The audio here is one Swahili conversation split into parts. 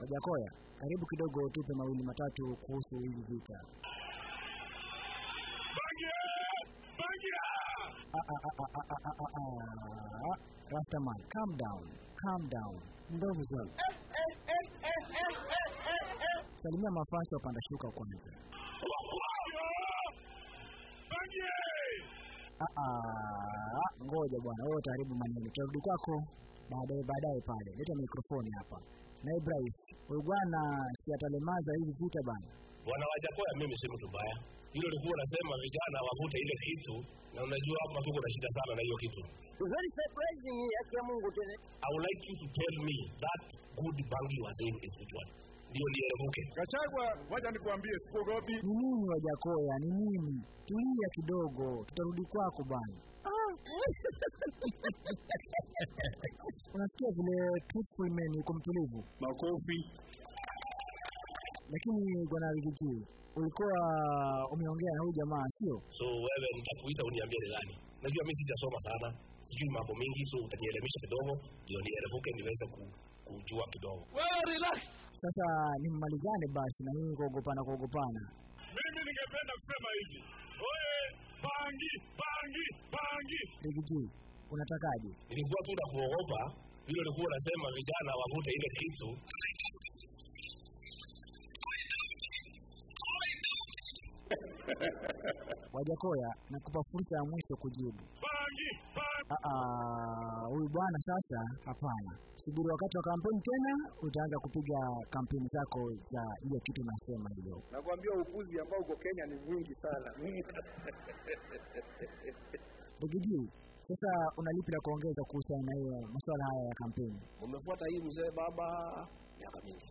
Wajakoya, karibu kidogo tupe mawili matatu kuhusu hivi vita. Rastaman, calm down, calm down. Ndogo zangu. Salimia mafasi wapanda shuka kwanza. Ah, ah, ngoja bwana, wewe utaharibu maneno. Tarudi kwako baadaye baadaye pale. Leta mikrofoni hapa. Naye Bryce, huyu bwana si atalemaza hivi vita bana. Bwana Wajakoya, mimi si mtu mbaya. Hilo likuwa nasema vijana wavute ile kitu, na unajua hapa tuko na shida sana na hiyo kitu. Very surprising haki ya Mungu tena. I would like you to tell me that good bangi was in saying is which one? Ndio nierevuke. Gachagua, wacha nikuambie, sikuogopi. Ni nini Wajakoya, ni nini? Tulia kidogo, tutarudi kwako bana. Unasikia vile truthful man yuko mtulivu, Makofi. lakini bwana Rigiji, ulikuwa umeongea na huyu jamaa sio? So wewe nitakuita uniambie ni nani. Najua mimi sijasoma sana, sijui mambo mengi, so utanielimisha kidogo ndio nierevuke niweze ku- kujua kidogo. Wewe relax. Sasa nimmalizane basi na nyinyi kuogopana kuogopana. Mimi ningependa kusema hivi, oye, bangi, bangi, bangi. Rigiji, unatakaje? Ilikuwa tu kuogopa vile ulikuwa unasema vijana wavute ile kitu Wajakoya, nakupa fursa ya mwisho kujibu. Ah, ah, huyu bwana sasa, hapana. Subiri wakati wa kampeni tena, utaanza kupiga kampeni zako za hiyo kitu nasema hiyo. Nakwambia upuzi ambao uko Kenya ni mwingi sana. Bugiji, sasa unalipi la kuongeza kuhusiana na hiyo masuala haya ya kampeni? umefuata hii mzee baba miaka mingi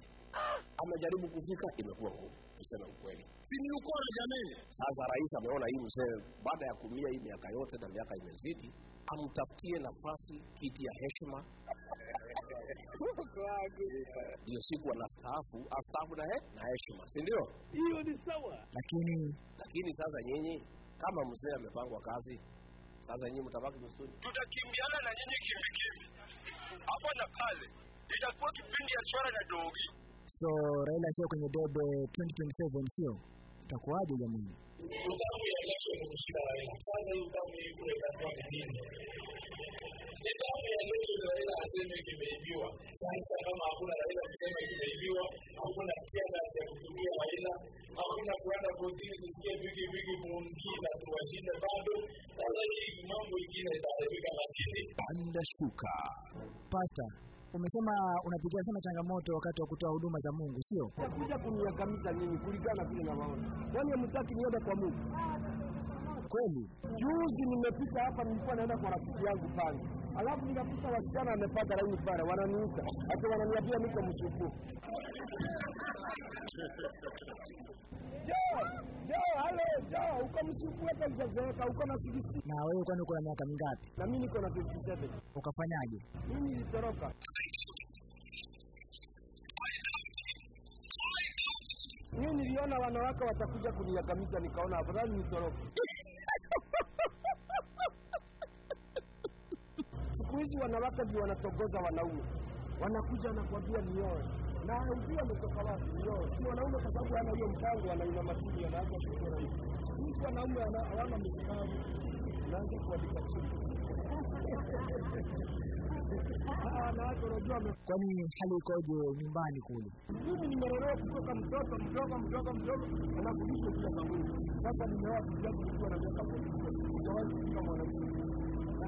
amejaribu kufika imekuwa ngumu tuseme ukweli Si ni ukora jamani. sasa rais ameona hii mzee baada ya kumia hii miaka yote na miaka imezidi amtafutie nafasi kiti ya heshima ndio siku anastaafu astaafu na, he, na heshima si ndio Hiyo ni sawa. Lakini lakini sasa nyinyi kama mzee amepangwa kazi sasa nyinyi mtabaki msituni Tutakimbiana na nyinyi kimbikimbi kimbi. Hapa na pale. Itakuwa kipindi ya swala na dogi. so Raila sio kwenye debe 2027 sio? Itakuwaje jamani? ni sasa ndio Raila aseme kimeibiwa sasa kama hakuna Raila kusema kimeibiwa hakuna fedha ya kutumia Raila hakuna kuenda kotini kusikia vigi vigi mwingine tuwashinde bado sasa hii mambo ingine itaharibika lakini Panda shuka. Pasta, umesema unapitia sana changamoto wakati wa kutoa huduma za Mungu sio? Kuja kuniangamiza nini? kulingana vile na maoni. Kwani hamtaki nioda kwa Mungu? Kweli? Juzi nimepita hapa, nilikuwa naenda kwa rafiki yangu pale, alafu nikakuta wasichana wamepata laini pale, wananiita hata wananiambia niko msupu. Jo, jo, halo, jo, uko msupu hata ujazeeka, uko na 60 Na wewe kwani uko na miaka mingapi? na mimi niko na 57. Ukafanyaje? Mimi nilitoroka. Mimi niliona wanawake watakuja kuniangamiza, nikaona afadhali nitoroke. Siku hizi wanawake ndio wanatogoza wanaume, wanakuja wanakwambia nioe, na ujue ametoka wapi nioe. Si wanaume kwa sababu ana hiyo mpango, anaina matini, anaanza kuchora hivi. Sisi wanaume wana- hawana mpango, naanza kuandika chini. Kwani hali ikoje nyumbani kule? mimi nimelelewa kutoka mtoto mdogo mdogo mdogo anafundishwa kila zamani. Sasa nimeoa kijana nikiwa na miaka kumi, sijawahi kufika mwanamke,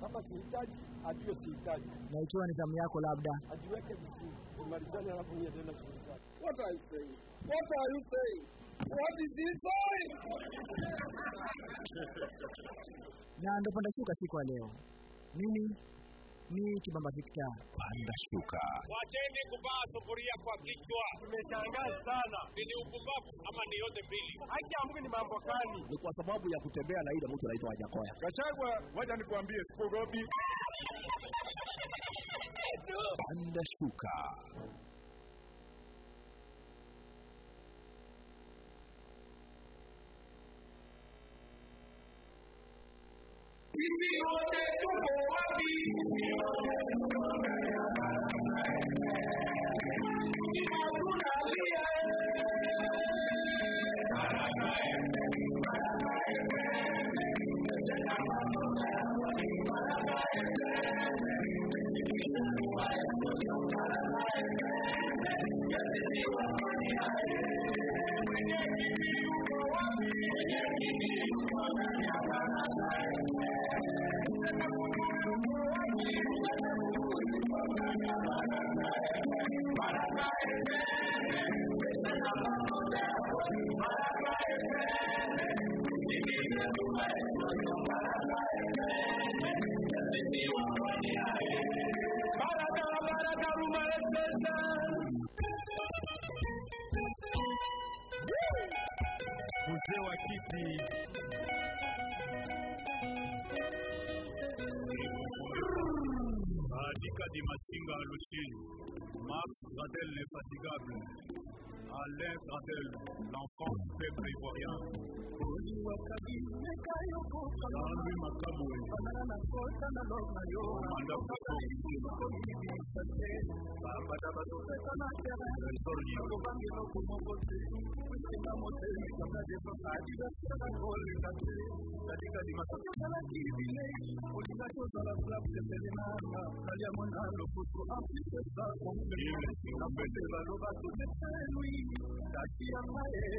Kama sihitaji, ajue sihitaji. Na ikiwa ni zamu yako labda Ajiweke vizuri. Tumalizane alafu niende tena shughuli zake. What are you saying? What are you saying? What is he saying? na ndo panda shuka siku ya leo. Mimi ni Kibamba vikta panda shuka. Wacheni kuvaa sufuria kwa kichwa, tumeshangaa sana. Ni upumbavu ama ni yote mbili? Haki ya Mungu ni mambo kani Ni kwa sababu ya kutembea na ile mtu anaitwa Wajakoya kachagwa waja nikuambie sikogopi Panda shuka. Ibi o te tupo wa bi. Kadi Massinga Lucy, Marc Gradel l'infatigable, Alain Gradel, l'enfant du peuple ivoirien. Larry Makabwe, Commander of the Force, katika Dimasaka Salaki Village, Ulinacho Sala Club Tepelinanga, Kaliamonalo Kusu Amplise Sako Mbele, Ambese Valova Tunetelui, Kaki Amae,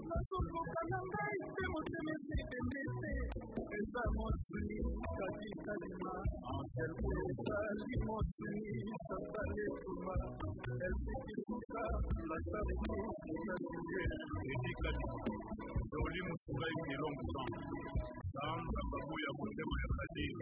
mazungu kanangaite mutemesitengete ezamosini kakikalima elkulisa ya motema ya kadiri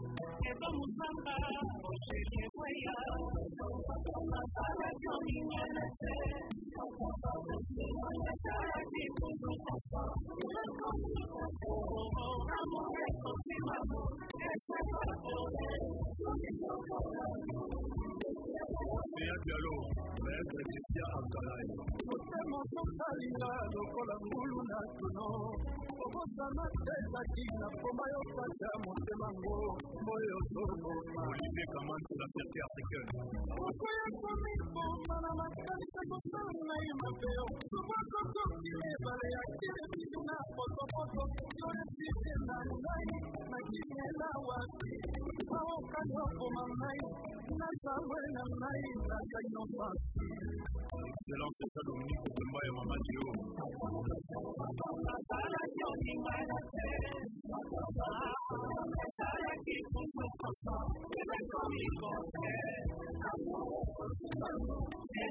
也再目送吧，世界会暗。走吧走吧，擦干掉眼泪的水，拥抱吧拥抱吧，我怕我被你弃吧，别我了，别再流。Océan Diallo, Maître Jessia Abdallah. motema sosalinga lokola ngulu na tono. Okosana te ezaki na koma yo kasi ya motemango moyo tolongaolivier kamanti la fierté africaine. Okoyakomi koma na makanisa kosala na ye mabe sokokokotina ebale ya kilebili na potopoko yo efite na ngai nakiniela wapi? Naokani okoma ngai nazamwe na ngai nazali no mpasi excellence eza dominique otemba ya mama dio nazalaki olinga na te nazalaki kozokosa elekomi kote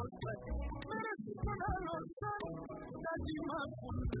yote Mereziko na lozani na dimakundu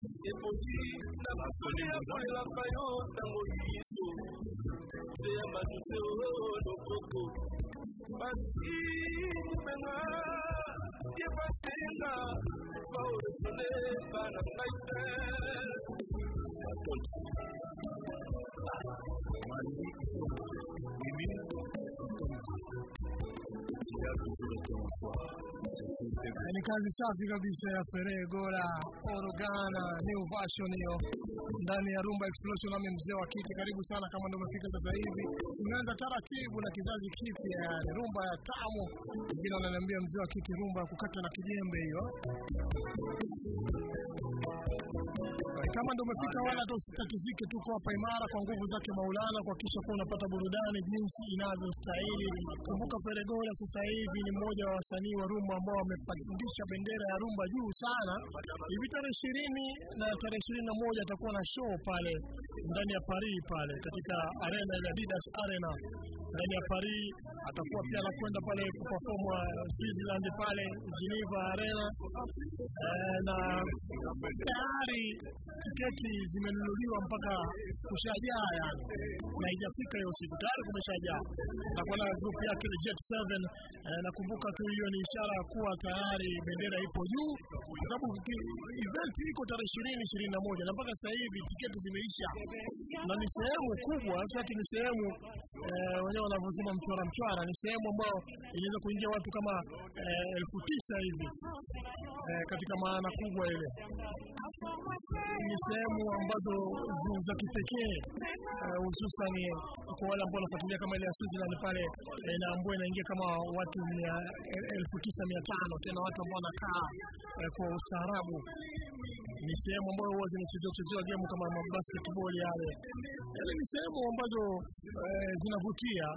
eboti na basoni ya kolelaka yo ntango liso te ya maduse loboko basi mubenga ye basenga baolesole bana ngai te Mali Kitongo. Ni kazi safi kabisa ya Peregola Orogana new version hiyo ndani ya Rumba Explosion. Nami mzee wa kike, karibu sana kama ndio umefika sasa hivi. Tunaanza taratibu na kizazi kipya, yani rumba ya tamu. Wengine wananiambia mzee wa kike, rumba ya kukata na kijembe hiyo. Kama ndio umefika, wala ndio usitatizike, tuko hapa imara kwa nguvu zake Maulana kuhakikisha kuwa unapata burudani jinsi inavyostahili. Kumbuka Feregola sasa hivi ni mmoja wa wasanii wa rumba ambao wamepandisha bendera ya rumba juu sana. Hivi tarehe ishirini na tarehe ishirini na moja atakuwa na show pale ndani ya Paris pale katika arena ya Adidas Arena ndani ya Paris. Atakuwa pia anakwenda pale kuperform Switzerland pale Geneva Arena eh, na tayari tiketi zimenunuliwa mpaka kushajaa yani, na haijafika hiyo siku. Tayari kumeshajaa. Takuwa na group yake ile Jet 7 eh, nakumbuka tu hiyo ni ishara kuwa tayari bendera ipo juu, kwa sababu event iko tarehe ishirini ishirini na moja. Na mpaka sasa hivi tiketi zimeisha, na ni sehemu kubwa. Sasa ni sehemu eh, wenyewe wanavyosema mchwara mchwara, ni sehemu ambayo inaweza kuingia watu kama eh, elfu tisa hivi katika maana kubwa ile ni sehemu ambazo za kipekee eh, hususan kwa wale ambao wanafuatilia kama ile ya Switzerland pale na ambao inaingia kama watu elfu tisa mia tano tena watu ambao wanakaa eh, kwa ustaarabu. Ni sehemu ambayo huwa zinachezewa chezewa game kama basketball yale, yaani ni sehemu ambazo eh, zinavutia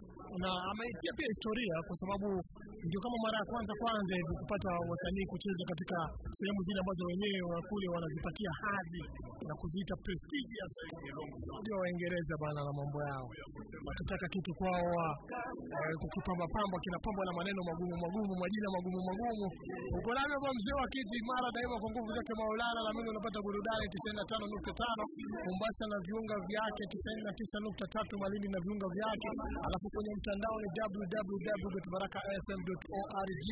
na ameitia pia historia kwa sababu ndio kama mara ya kwanza kwanza hivi kupata wasanii kucheza katika sehemu zile ambazo wenyewe wakule wanazipatia hadhi na kuziita prestigious. Ndio Waingereza bana na mambo yao, wakitaka kitu kwao kukupa mapambo kukipamba pamba kinapambwa na maneno magumu magumu, majina magumu magumu. Uko navyo kwa mzee wa kiti Mara daima kwa nguvu zake Maulana, na mimi unapata burudani 95.5 Mombasa na viunga vyake 99.3 Malindi na viunga vyake, alafu kwenye mtandao ni www.barakafm.org.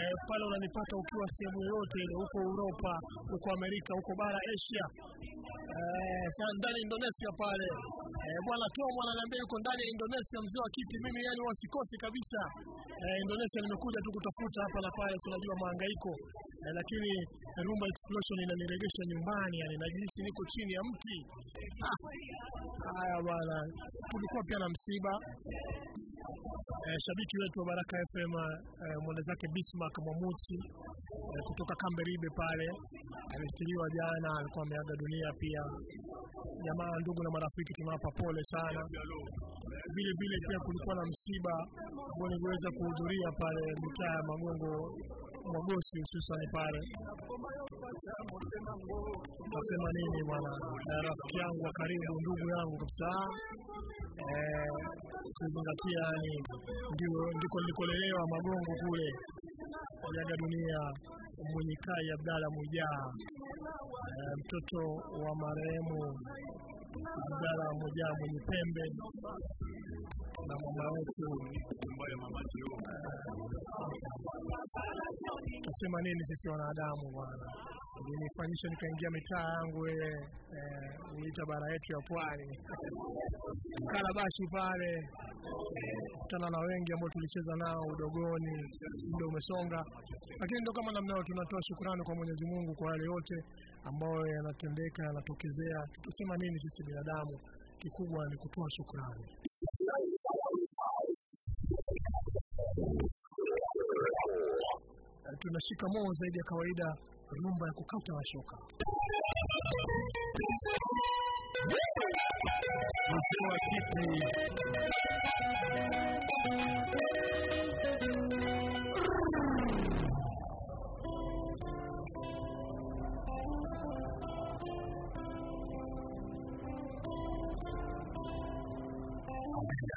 Eh, pale unanipata ukiwa sehemu yoyote ile, huko Uropa, huko Amerika, huko bara Asia, eh, ndani Indonesia pale. Eh, bwana Tom ananiambia yuko ndani ya Indonesia, mzee wa kiti. Mimi yani wasikose kabisa. Eh, Indonesia nimekuja tu kutafuta hapa na pale, si unajua mahangaiko eh, lakini rumba explosion inaniregesha nyumbani, yani najihisi niko chini ya mti. Ah, Haya bwana, tulikuwa pia na msiba eh, shabiki wetu wa Baraka FM eh, mwana zake Bismarck Mwamuchi eh, kutoka Kamberibe pale alistiriwa jana, alikuwa ameaga dunia pia. Jamaa, ndugu na marafiki, tunawapa pole sana. Vile vile pia kulikuwa na msiba ambao niweza kuhudhuria pale mitaa ya Magongo Mwagosi, hususani pale. Nasema nini bwana, na rafiki yangu wa karibu, ndugu yangu kabisa, eh, kuzingatia yani, ndio ndiko nilikolelewa Magongo kule, aliaga dunia Mwenyekai Abdalla Mwijaa, eh, mtoto wa marehemu Abdalla moja mwenye pembe. Na mama wetu ambaye mama Jehova. Tusema nini sisi wanadamu bwana, Ulinifanyisha nikaingia mitaa yangu ile eh, niita bara yetu ya pwani. Kalabashi pale, kutana na wengi ambao tulicheza nao udogoni, muda umesonga, lakini ndio kama namna tunatoa shukrani kwa Mwenyezi Mungu kwa yale yote ambayo yanatendeka yanatokezea. tutasema nini sisi binadamu, kikubwa ni kutoa shukrani. Eh, tunashika moo zaidi ya kawaida, rumba ya kukata mashoka Mzee wa kiti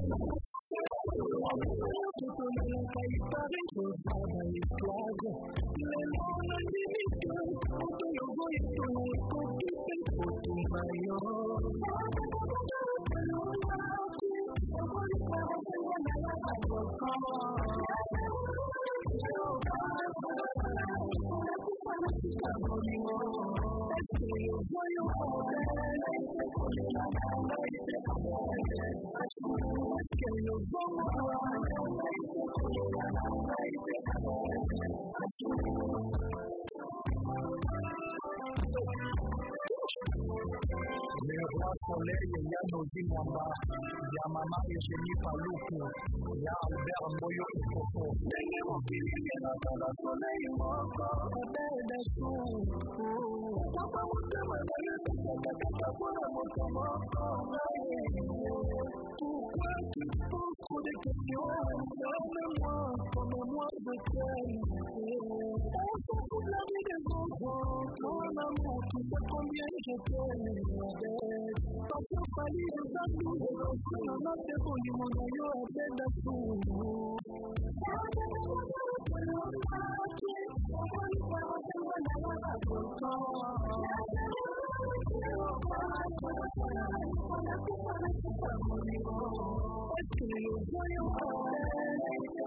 我不要孤独，不要徘徊，不要纠缠，不要犹豫。能不能坚定？能不能勇敢？能不能不放手？我不要孤独，不要徘徊，不要纠缠，不要犹豫。Soleil ya Nozi Mwamba, ya Mama Eugenie Paluku, ya Albert Moyo Ekoko. Ndenge mokili Soleil moko, obede suku. Papa motema na yo, tokokakata moto moko, ngaye. beaucoup de questions. Donne-moi, donne-moi, je t'aime. On s'en fout de la vie des enfants. Mon amour, tu sais combien je t'aime. Passion pali, les amis, les enfants, on a fait pour lui, mon aïeux, on fait d'assaut. Donne-moi, donne-moi, 如果天塌下来，我拿什么保护？如果爱被我抛弃，我拿什么来守护你？我只有我有我。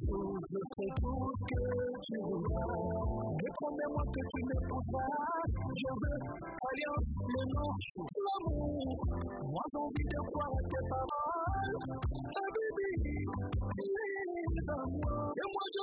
Je fais tout ce que tu voudras. Mais promets-moi que tu m'épouseras. Je veux alliance, le nom, l'amour. Moi envie de croire tes paroles. Moi. Et moi je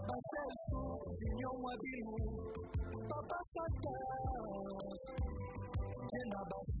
Yom Adinu, Baba Sata, Jenabas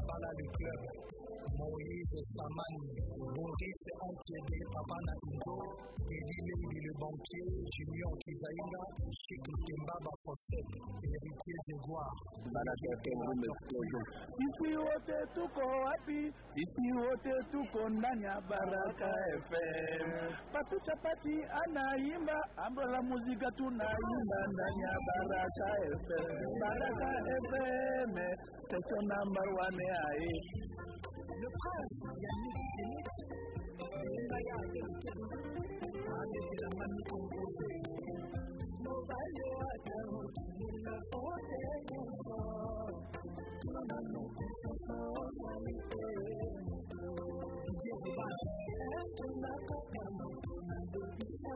Kabala, le club, Moïse Samani, Boris Antiede, Papa Eddie Lendi, le banquier, Junior Kizaïna, Chic Kimbaba Fosset, héritier d'Ivoire. Sisi wote tuko wapi? Sisi wote tuko ndani ya Baraka FM. Patu Chapati anaimba, ambo la muzika tunaimba ndani ya Baraka FM. Baraka FM, station number one Andrea et le prince Yannick Sénit, une bagarre de Ah, c'était la famille Mon amour, tes chansons sont mes Dieu va chercher ma compagnie. Depuis ça,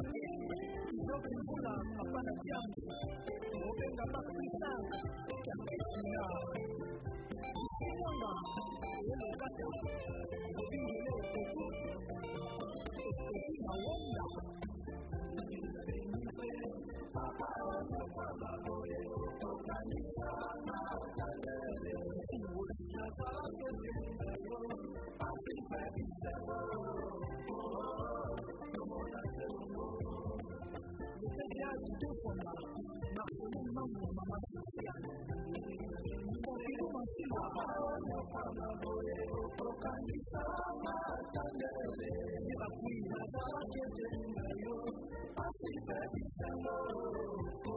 你说跟部长打扮的这样子，我跟咱们会上讲什么呀？这样吧，我来干掉，我并没有辅助，我不想问的。Thank 啊 défona na fenomenal ya mama sociale mokili mosila yokana boye okanisa matandele siraki nazalaki etelinga yo pasi babisanga po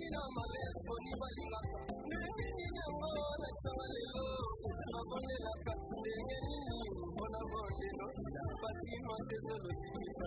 nina malesbo nibalingaka ndenge nini yango nakisanga lelo nakonelaka ndenge nini mpona bolelo batiki mantezolosikisa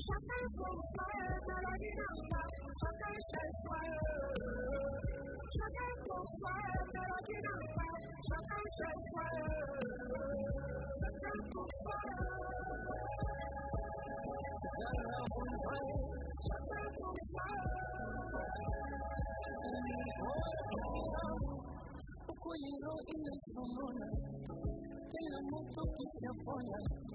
Chacun son soir, maladie d'argent, chacun ses soirs. Chacun son soir, maladie d'argent, chacun ses soirs. Chacun son soir. Chacun son soir. Uko yiro ile sumona, kila mtu kisiafona.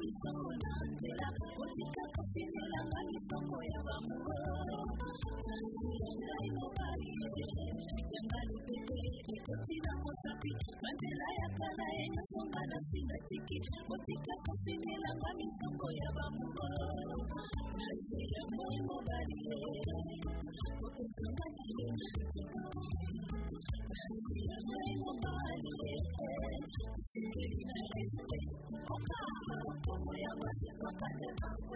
mikono na mpira Wazika kofino na masoko ya mamungo Kutila kusapi, mandela ya kala yenye songa na singa chiki Kutika kusini la mami soko ya mamungo Nasi ya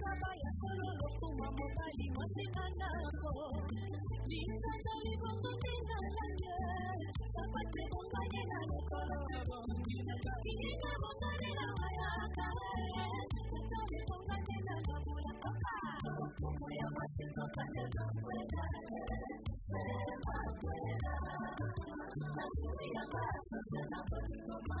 Surabaya, Solo, Kumabu, Bali, masih anakku. Di sana ibu tinggal saja, tempat cebong banyak lalu kalau cebong. Kita pergi ke kamu sana ramai akan. Tempat cebong banyak lalu pulang kota. Kuya masih kota cebong kuda. Semua kuda. Masih yang masih tetap di rumah.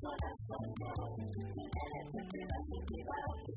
Corazón,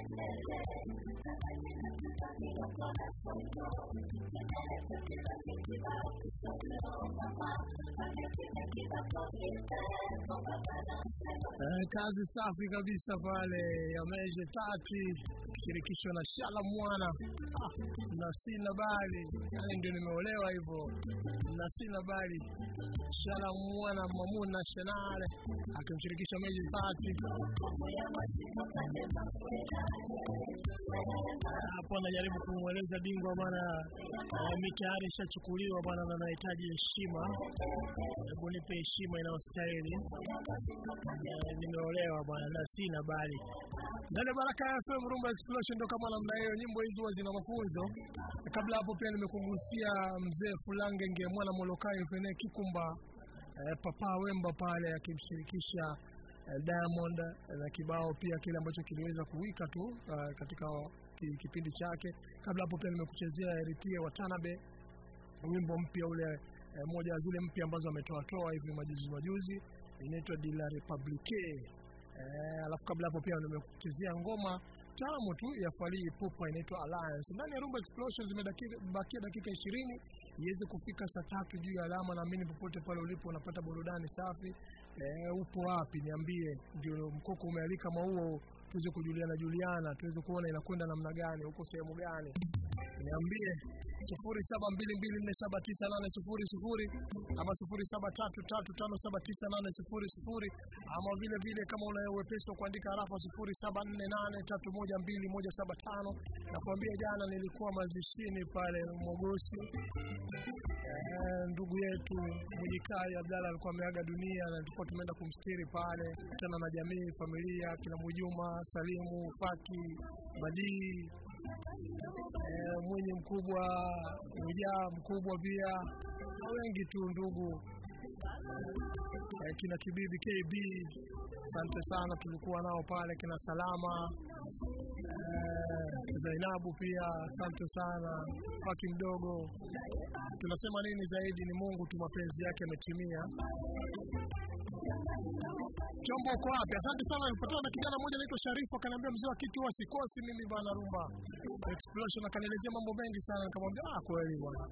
Amen. Kazi safi kabisa pale ya Meje Tati shirikisho na Shala Mwana. Ah, na sina bali. Yani ndio nimeolewa hivyo. Na sina bali. Shala Mwana Mamuna Shenale. Akimshirikisha Meje Tati hapo anajaribu kumweleza bingwa bwana eh, mitihani ishachukuliwa bwana na anahitaji heshima. Hebu nipe heshima inayostahili. Eh, nimeolewa bwana na sina bali. Ndani ya Baraka FM Rumba Explosion ndo kama namna hiyo, nyimbo hizi huwa zina mafunzo. Kabla hapo pia nimekugusia mzee Fulange Ngemwana Molokai Fene Kikumba eh, Papa Wemba pale akimshirikisha Diamond eh, na kibao pia kile ambacho kiliweza kuwika tu uh, katika kipindi chake. Kabla hapo pia nimekuchezea Eritie Watanabe wimbo mpya ule eh, moja zile mpya ambazo ametoa toa hivi majuzi majuzi inaitwa De La Republique. Eh, alafu kabla hapo pia nimekuchezea ngoma tamu tu ya Fally Ipupa inaitwa Alliance. Ndani ya Rumba Explosion zimebakia dakika ishirini iweze kufika saa tatu juu ya alama. Naamini popote pale ulipo unapata burudani safi. Eh, upo wapi? Niambie, ndio mkoko umealika maua tuweze kujuliana juliana, tuweze kuona inakwenda namna gani, huko sehemu gani, niambie sufuri saba mbili mbili nne saba tisa nane sufuri sufuri ama sufuri saba tatu tatu tano saba tisa nane sufuri sufuri ama vile vile kama una uwepesi wa kuandika harafa sufuri saba nne nane tatu moja mbili nakwambia jana nilikuwa mazishini pale Mogosi. Eh, ndugu yetu Mwijikai Abdalla alikuwa ameaga dunia na tulikuwa tumeenda kumstiri pale tena na jamii, familia, kina Mujuma, Salimu, Faki, Badii, eh, Mwinyi mkubwa, ujaa mkubwa pia. Na wengi tu ndugu. E, kina Kibibi KB, asante sana, tulikuwa nao pale, kina Salama Zainabu pia, asante sana, Paki mdogo. Tunasema nini zaidi? Ni Mungu tu, mapenzi yake yametimia. Chombo uko wapi? Asante sana. Nilipatana na kijana mmoja anaitwa Sharifu akaniambia mzee wa kitu huwa sikosi mimi bwana rumba explosion, akanielezea mambo mengi sana, nikamwambia ah, kweli bwana,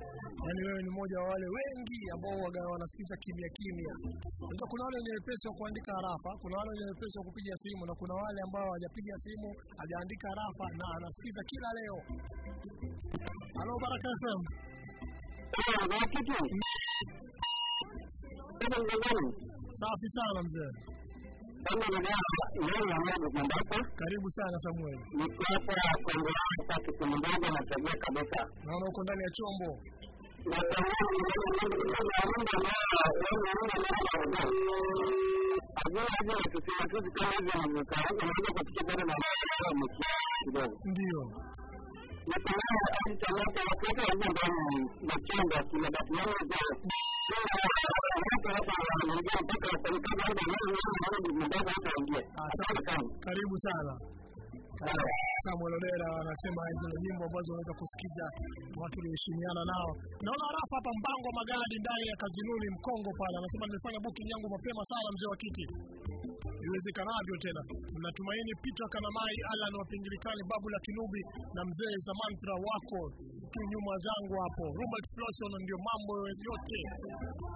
yaani wewe ni mmoja wa wale wengi ambao waga wanasikiza kimya kimya. Kuna wale wenye wepesi wa kuandika harafa, kuna wale wenye wepesi wa kupiga simu na kuna wale ambao hawajapiga simu, hajaandika rafa na anasikiza kila leo. Halo Baraka FM. Safi sana mzee. Karibu sana Samuel. Naona uko ndani ya chombo. Ndio. Karibu sana. Samuel Odera anasema hizo nyimbo ambazo unaweza kusikiza watu walioheshimiana nao. Naona rafa hapa Mbango Magadi ndani ya Kazinuni Mkongo pale, anasema nimefanya booking yangu mapema sana, mzee wa kiti iwezekanavyo tena. Natumaini Peter Kanamai, Alan Wapingilikani, Babu la Kinubi na mzee Samantra wako tu nyuma zangu hapo. Rumba Explosion ndio mambo yote.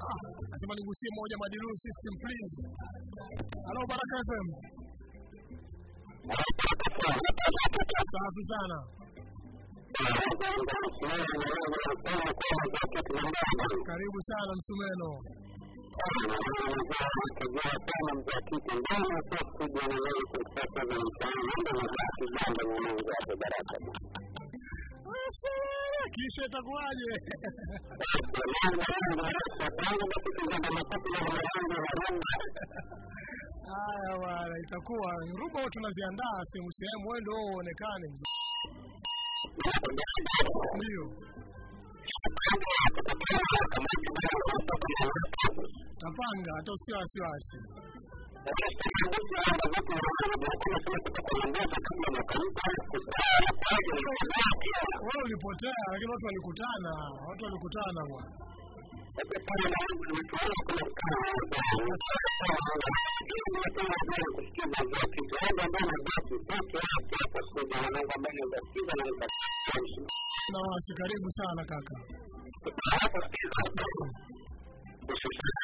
Ah, nasema nigusie moja Madilu System please. Hello Baraka FM. Safi sana. Karibu sana Msumeno. Kisha itakuwaje? Haya bwana, itakuwa ruba tunaziandaa sehemu sehemu, wewe ndio uonekane. Ndio. Tapanga hata usio wasiwasi. Wewe ulipotea, lakini watu walikutana, watu walikutana bwana. Na wasi, karibu sana kaka.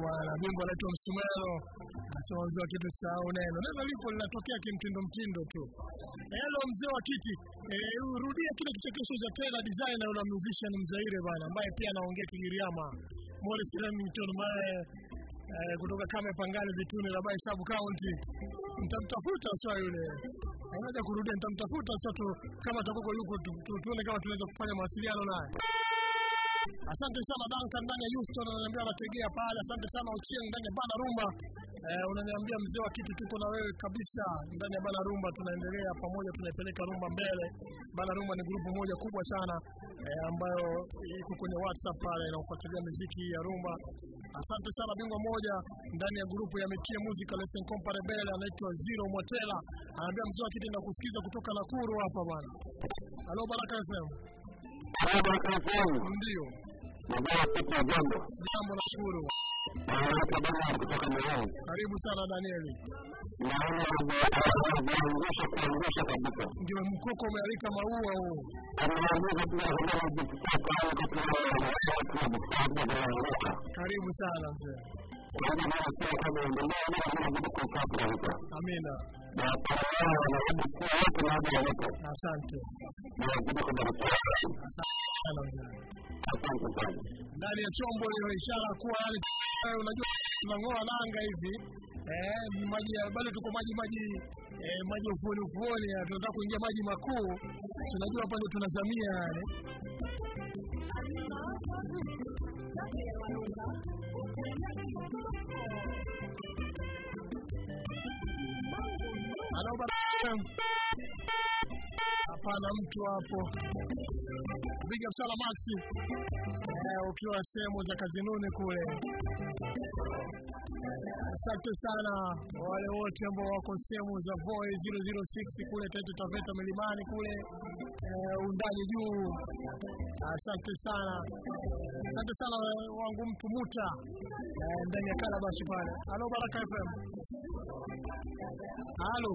Bwana bingwa anaitwa Msumeno anasema mzee wa kiti sahau neno. Neno lipo linatokea kimtindo mtindo tu. Hello mzee wa kiti, eh, rudia kile kichekesho cha Tela Designer na musician Mzaire bana ambaye pia anaongea Kigiriama. Morris Remington mae eh, kutoka Kame Pangani Vituni Rabai Sub County. mtamtafuta sio yule. Anaja kurudia nitamtafuta sasa, kama takoko yuko tu- tu- tuone kama tunaweza kufanya mawasiliano naye. Asante sana Duncan ndani ya Houston ananiambia anategea pale. Asante sana Ochieng ndani ya Bana Rumba. Eh, unaniambia mzee wa kitu tuko na wewe kabisa ndani ya Bana Rumba, tunaendelea pamoja, tunaipeleka Rumba mbele. Bana Rumba ni grupu moja kubwa sana eh, ambayo iko kwenye WhatsApp pale inaofuatilia muziki ya Rumba. Asante sana bingwa moja ndani ya grupu ya Mikie Musical Lesson Compare Bele anaitwa Zero Motela. Anaambia mzee wa kitu nakusikiza kutoka Nakuru hapa bwana. Halo Baraka FM. Ndio. Jambo nashukuru. Karibu sana Danieli. Ndio mkoko umealika maua huo Karibu sana mzee. Asante. Ndani ya chombo hiyo ishara kuwa yale unajua tunang'oa nanga hivi eh, maji bado tuko maji maji eh, maji ufuoni ufuoni, eh, tunataka kuingia maji makuu. Tunajua pale tunazamia yani. I know about Hello, Hapana mtu hapo. Big up sana Maxi. Eh, ukiwa sehemu za Kazinuni kule. Asante sana wale wote ambao wako sehemu za Voi 006 kule Taita Taveta milimani kule eh, undani juu. Asante sana. Asante sana wangu mtu Muta eh, ndani ya Kalabashi pale. Halo Baraka FM. Halo.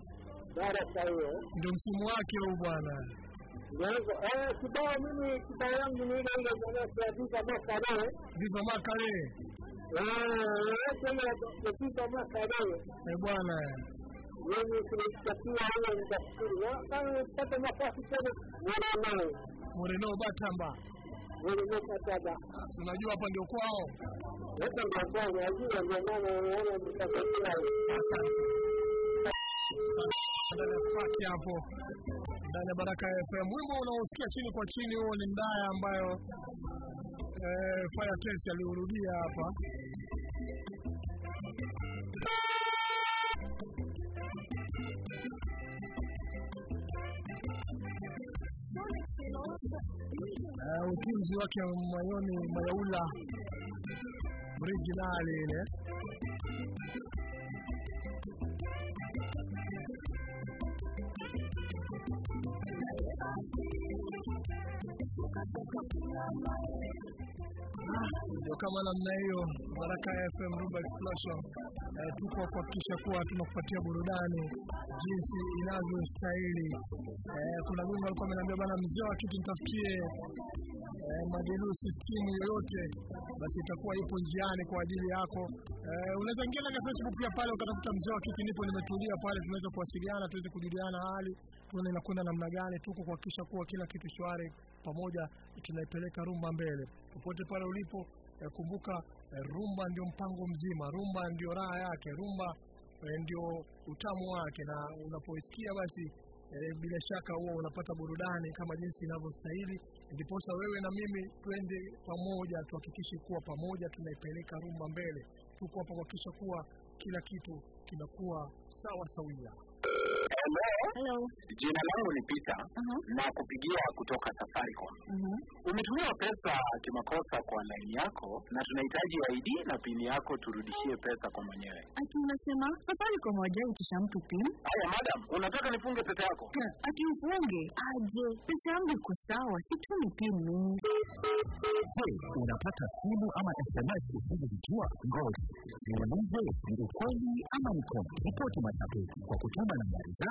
baraka hiyo. Ndio msimu wake huu bwana. Eh, kibao mimi kibao yangu ni ile ile Viva. Viva. Eh, yote ile Viva. Eh bwana. Mimi hiyo nitashukuru. Kama nipata nafasi tena. Moreno Batamba. Batamba. Unajua hapa ndio kwao. hapa ndio kwao, najua ndio maana naona nitatakia. Ndani ya hapo ndani ya Baraka FM. Wimbo unaosikia chini kwa chini huo ni ndaya ambayo eh, Fire Test aliurudia hapa. Eh, utunzi wake Mayoni Mayaula originali ile ndio kama namna hiyo Baraka FM Rumba Explosion tuko kuhakikisha kuwa tunakupatia burudani jinsi inavyostahili. Eh, kuna mwingine alikuwa ameniambia bana, mzee wa kitu nitafutie eh, majerusi system yoyote, basi itakuwa ipo njiani kwa ajili yako. Eh, unaweza ingia katika Facebook pia pale ukatafuta mzee wa kitu, nipo nimetulia pale, tunaweza kuwasiliana, tuweze kujuliana hali, tuone inakwenda namna gani. Tuko kuhakikisha kuwa kila kitu shwari, pamoja tunaipeleka rumba mbele popote pale ulipo. Eh, kumbuka eh, rumba ndio mpango mzima, rumba ndio raha yake, rumba eh, ndio utamu wake, na unapoisikia basi eh, bila shaka huwa unapata burudani kama jinsi inavyostahili. Ndiposa wewe na mimi twende pamoja, tuhakikishe kuwa pamoja tunaipeleka rumba mbele. Tuko hapa kuhakikisha kuwa kila kitu kinakuwa sawa sawia. Hello. Jina langu ni Peter uh-huh. na kupigia kutoka Safaricom. Umetumia pesa kimakosa kwa laini yako na tunahitaji ID na pini yako turudishie pesa kwa mwenyewe. Ati unasema Safaricom hawajaitisha mtu pin? Haya madam, unataka nifunge pesa yako? Ati ufunge aje? Pesa yangu iko sawa, situmi pin mimi. Je, unapata simu ama SMS usizojua? Ngoja siulize, ni ukweli ama ni koma? Ripoti matatizo kwa kutuma nambari zao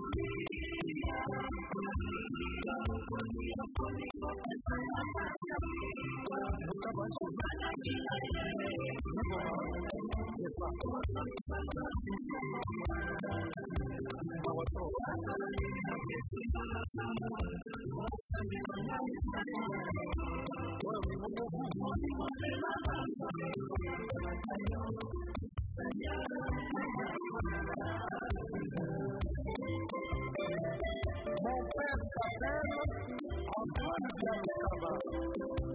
Sagrado kama kama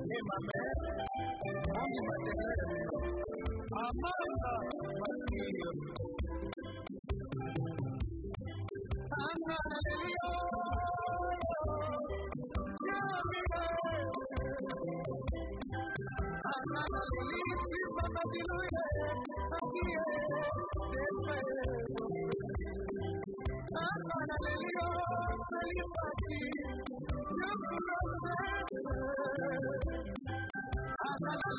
nimame mungi maderere amanda masilio angalio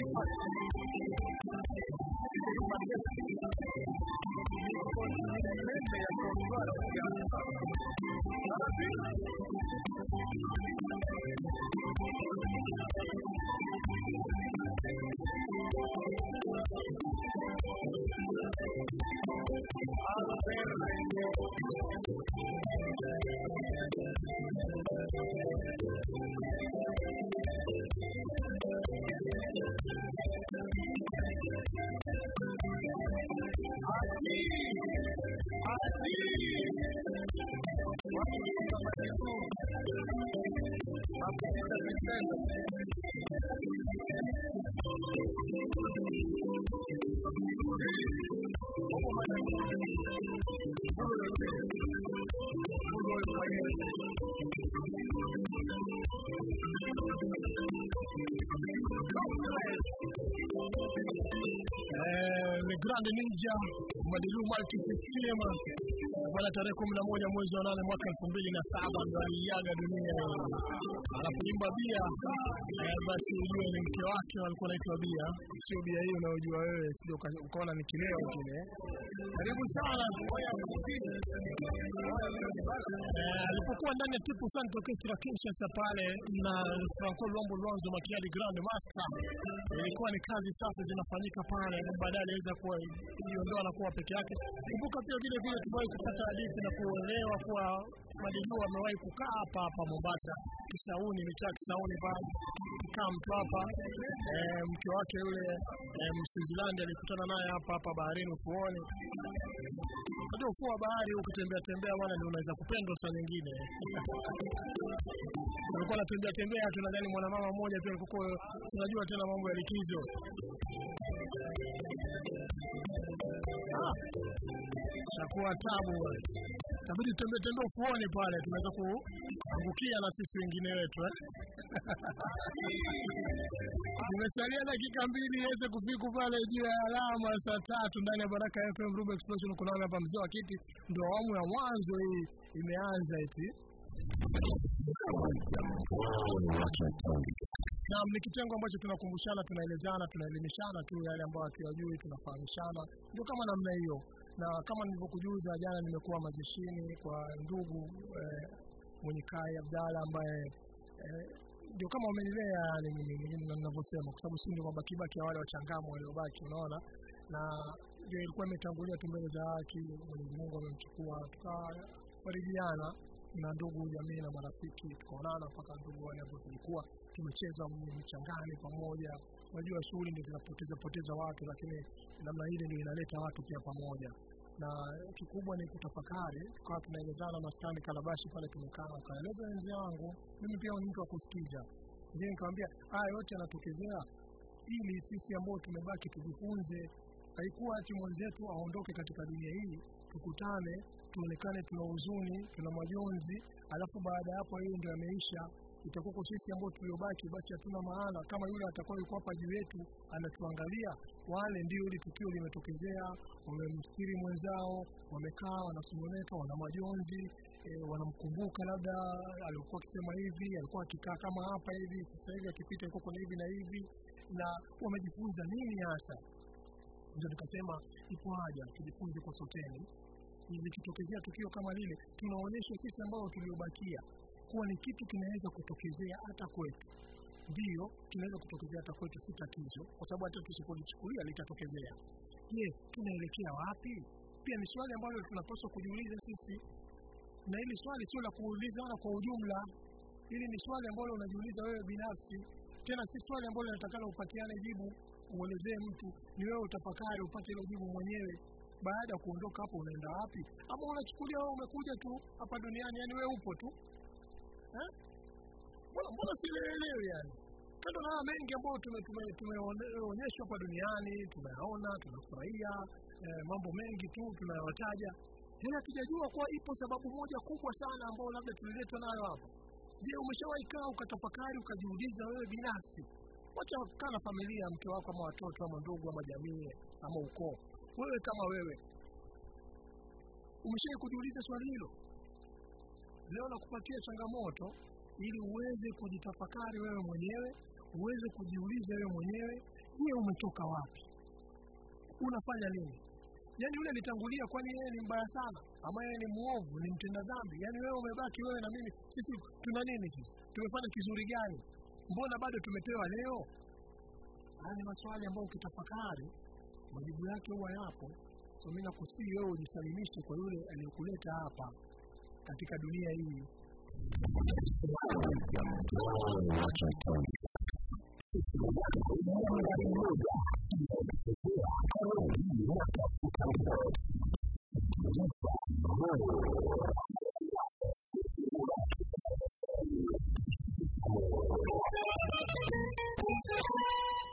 be touched. que se estima bwana, tarehe kumi na moja mwezi wa nane mwaka elfu mbili na saba ndo aliaga dunia. Anapoimba bia eh, basi ujue ni mke wake alikuwa anaitwa Bia, sio bia hiyo unayojua wewe, sio ukaona ni kileo kile. Karibu sana eh, alipokuwa ndani ya Tipu Sant Orchestra Kinshasa pale na Franco Lombo Luanzo Makiadi Grand Master, ilikuwa ni kazi safi zinafanyika pale, baadaye aliweza kuwa kujiondoa na kuwa peke yake. Kumbuka pia vile vile tumewahi kupata hadithi na kuelewa kuwa Madilu amewahi kukaa hapa hapa Mombasa, Kisauni, mitaa Kisauni pale kaa mtu hapa eh, mke wake yule e, alikutana naye hapa hapa baharini ufuoni. Unajua ufuo wa bahari ukitembea tembea bwana, ndio unaweza kupendwa saa nyingine. Alikuwa anatembea tembea, tunadhani mwanamama mmoja pia alikuwa, tunajua tena mambo ya likizo. Chakuwa tabu wewe. Itabidi tutembee tembee ufuoni pale, tunaweza kuangukia na sisi wengine wetu eh. Tumechalia dakika mbili iweze kufika pale juu ya alama saa tatu ndani ya Baraka FM Rumba Explosion. Kuna hapa mzee wa kiti, ndio awamu ya mwanzo hii imeanza eti. Naam, ni kitengo ambacho tunakumbushana, tunaelezana, tunaelimishana tu yale ambayo hatuyajui, tunafahamishana, ndio kama namna hiyo. Na kama nilivyokujuza jana, nimekuwa mazishini kwa ndugu eh, Mwenyekai Abdalla ambaye eh, ndio kama mimi ninavyosema, kwa sababu si ndio mabakibaki ya wale wachangamu waliobaki, unaona, na ndio ilikuwa imetangulia tu mbele za haki. Mwenyezi Mungu amemchukua, tukafarijiana na ndugu jamii na marafiki, tukaonana mpaka ndugu wale ambao tulikuwa tumecheza mchangani pamoja. Unajua shughuli ndio zinapoteza poteza watu, lakini namna ile ndio inaleta watu pia pamoja na kikubwa ni kutafakari. Tukawa tunaelezana maskani Kalabashi pale, tumekaa kaeleza wenzi wangu, mimi pia ni mtu wa kusikiza, ndio nikamwambia haya yote yanatokezea ili sisi ambao tumebaki tujifunze. Haikuwa ati mwenzetu aondoke katika dunia hii, tukutane tuonekane tuna huzuni, tuna majonzi, alafu baada ya hapo hiyo ndio ameisha, Itakuwa sisi ambao tuliobaki basi hatuna maana. Kama yule atakuwa yuko hapa juu yetu anatuangalia, wale ndio ile tukio limetokezea, wamemstiri mwenzao, wamekaa wanasononeka, wana majonzi e, wanamkumbuka labda alikuwa akisema hivi, alikuwa akikaa kama hapa hivi, sasa hivi akipita yuko kwenye hivi na hivi, na wamejifunza nini hasa? Ndio tukasema ipo haja tujifunze kwa soteni likitokezea tukio kama lile, tunaonyesha sisi ambao tuliobakia kuwa ni kitu kinaweza kutokezea hata kwetu. Ndio, kinaweza kutokezea hata kwetu, si tatizo, kwa sababu hata tusipolichukulia litatokezea. Je, tunaelekea wapi? Pia ni swali ambalo tunapaswa kujiuliza sisi, na hili swali sio la kuulizana kwa ujumla. Hili ni swali ambalo unajiuliza wewe binafsi, tena si swali ambalo linatakana upatiane jibu uelezee mtu, ni wewe utafakari upate hilo jibu mwenyewe baada ya kuondoka hapo unaenda wapi? Ama unachukulia wewe umekuja tu hapa duniani yani wewe upo tu. Eh? mbona mbona sielewi yani? Kando na mengi ambayo tumeonyeshwa tume, tume hapa duniani tumeyaona tunafurahia eh, mambo mengi tu tunayowataja, ila hatujajua kuwa ipo sababu moja kubwa sana ambayo labda tuliletwa nayo hapa je umeshawahi kaa ukatafakari ukajiuliza wewe binafsi wacha kaa na familia mke wako ama watoto ama ndugu ama jamii ama ukoo wewe kama wewe. Umeshaje kujiuliza swali hilo? Leo nakupatia changamoto ili uweze kujitafakari wewe mwenyewe uweze kujiuliza wewe mwenyewe je umetoka wapi? Unafanya nini? Yaani yule alitangulia kwani yeye ni mbaya sana? Ama yeye ni muovu ni mtenda dhambi? Yaani wewe umebaki wewe na mimi sisi tuna nini sisi? Tumefanya kizuri gani? Mbona bado tumepewa leo? Haya ni maswali ambayo ukitafakari majibu yake huwa yapo. So mi nakusii wewe ujisalimishe kwa yule aliyekuleta hapa katika dunia hii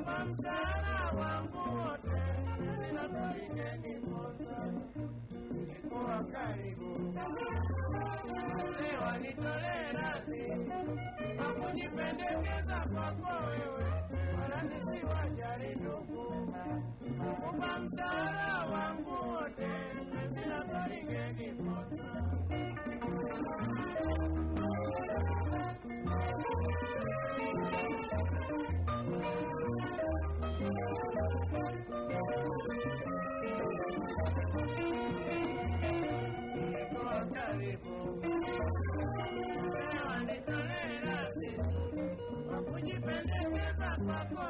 kukumba msaada wangu wote, ninatoringeni kosa. Niko karibu wazee nitolee radhi kwa kujipendekeza kwako wewe, wala ndugu kukupa msaada wangu wote, ninatoringeni Tupendeke baba kwa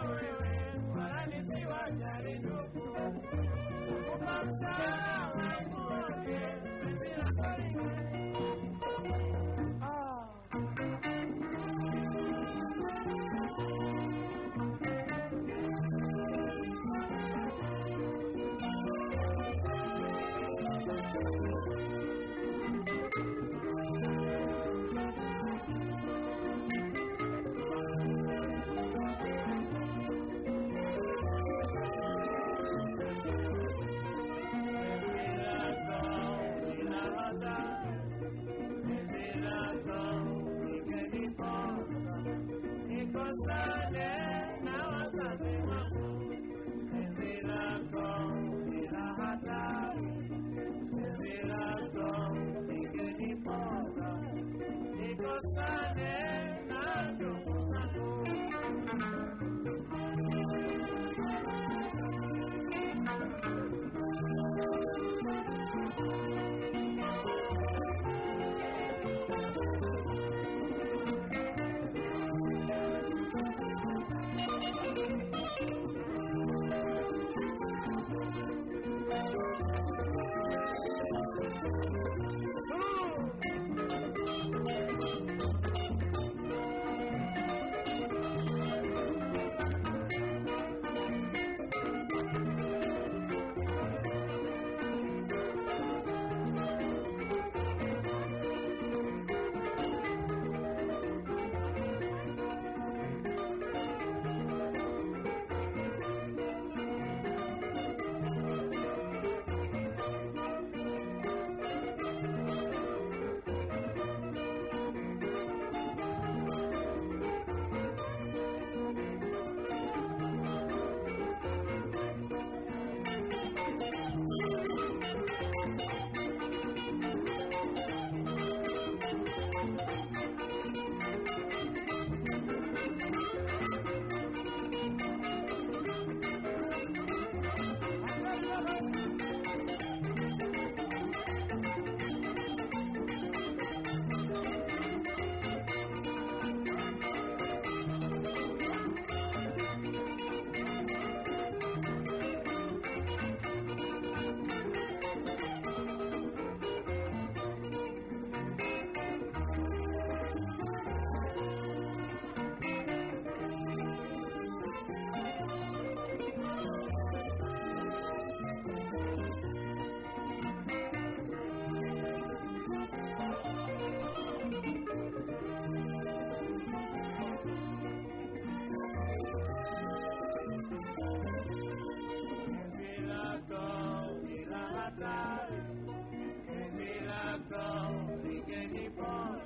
Jerusalem.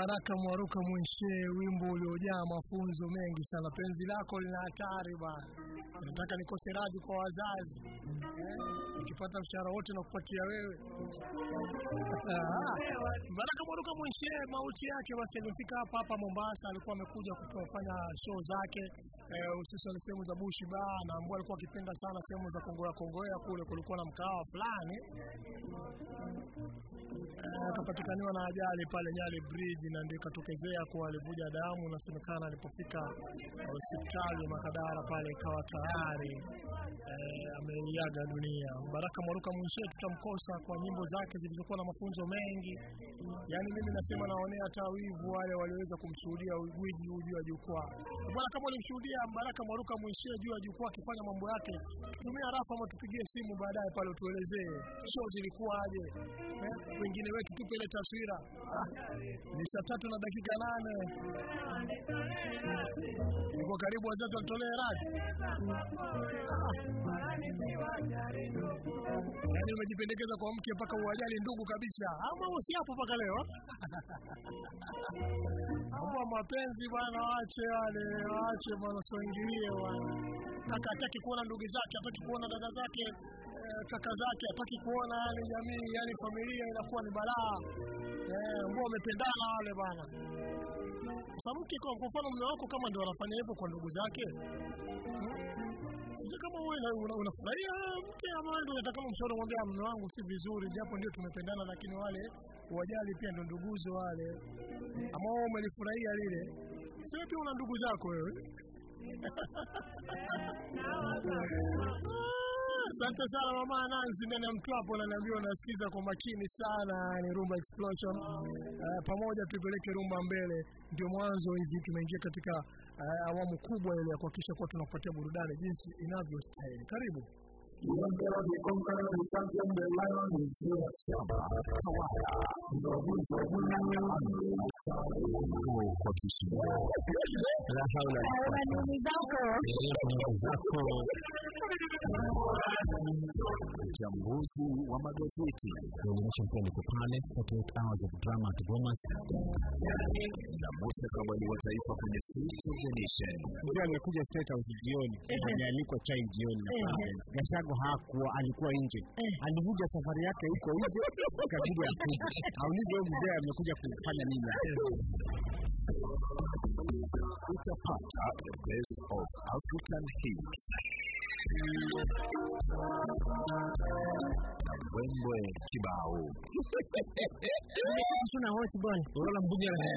Baraka Mwaruka Mwinshe, wimbo uliojaa mafunzo mengi sana. Penzi lako lina hatari bwana, nataka nikose radhi kwa wazazi. Eh, nikipata mshahara wote na kupatia wewe. Baraka Mwaruka Mwinshe, mauti yake basi alifika hapa hapa Mombasa, alikuwa amekuja kufanya show zake. Hususan eh, sehemu za Bushi Bar, na ambao alikuwa akipenda sana sehemu za Kongoya Kongoya, kule. Kulikuwa na mkawa fulani. Akapatikaniwa eh, na ajali pale Nyali Bridge na ndio ikatokezea kuwa alivuja damu. Nasemekana alipofika hospitali Makadara pale ikawa tayari eh, ameiaga dunia. Baraka Mwaruka mwisho tutamkosa kwa nyimbo zake zilizokuwa na mafunzo mengi. yani mimi nasema naonea hata wivu wale walioweza kumshuhudia gwiji huyu juu ya jukwaa. Bwana, kama ulimshuhudia Baraka Mwaruka mwisho juu ya jukwaa akifanya mambo yake, tumia rafa ama tupigie simu baadaye pale utuelezee show zilikuwaje, eh, wengine wetu tupe ile taswira. Saa tatu na dakika nane. Uko karibu wazazi watolee radi Yaani umejipendekeza kwa mke mpaka uwajali ndugu kabisa, ama usi hapo mpaka leo kwa mapenzi bwana, waache wale, waache bwana, soingilie bwana. Kaka hataki kuona ndugu zake, hataki kuona dada zake, kaka zake, hataki kuona yani jamii, yani familia inakuwa ni balaa. Eh, ambao wamependana wale bwana. samuki kwa mfano mume wako kama ndio anafanya hivyo kwa ndugu zake? Sio Sijui kama wewe una- unafurahia mke ama ndio unataka mshauri mwambie mume wangu si vizuri, japo ndio tumependana, lakini wale wajali pia ndio nduguzo wale, ama wewe umelifurahia lile, sio pia una ndugu zako wewe. Asante sana mama Nancy ndani ya Mtwapo, ananiambia unasikiza kwa makini sana, ni Rumba Explosion. Uh, pamoja tuipeleke rumba mbele, ndio mwanzo hivi tumeingia katika uh, awamu kubwa ile ya kuhakikisha kuwa tunakupatia burudani jinsi inavyostahili. Karibu. Kwa kishindo raha ndugu zako zako uchambuzi wa magazeti unaonyesha pia niko pale 48 hours of drama at Bomas na Musa Kabali wa taifa kwenye State of the Nation Ndio amekuja State House jioni, amealikwa chai jioni na. Gashago hakuwa, alikuwa nje, alivuja safari yake huko nje, ikabidi akuje aulize huyo mzee amekuja kufanya nini hapa? utapata the best of African hits na mbwembwe kibao. Na hoti bwana Unaona mbuga la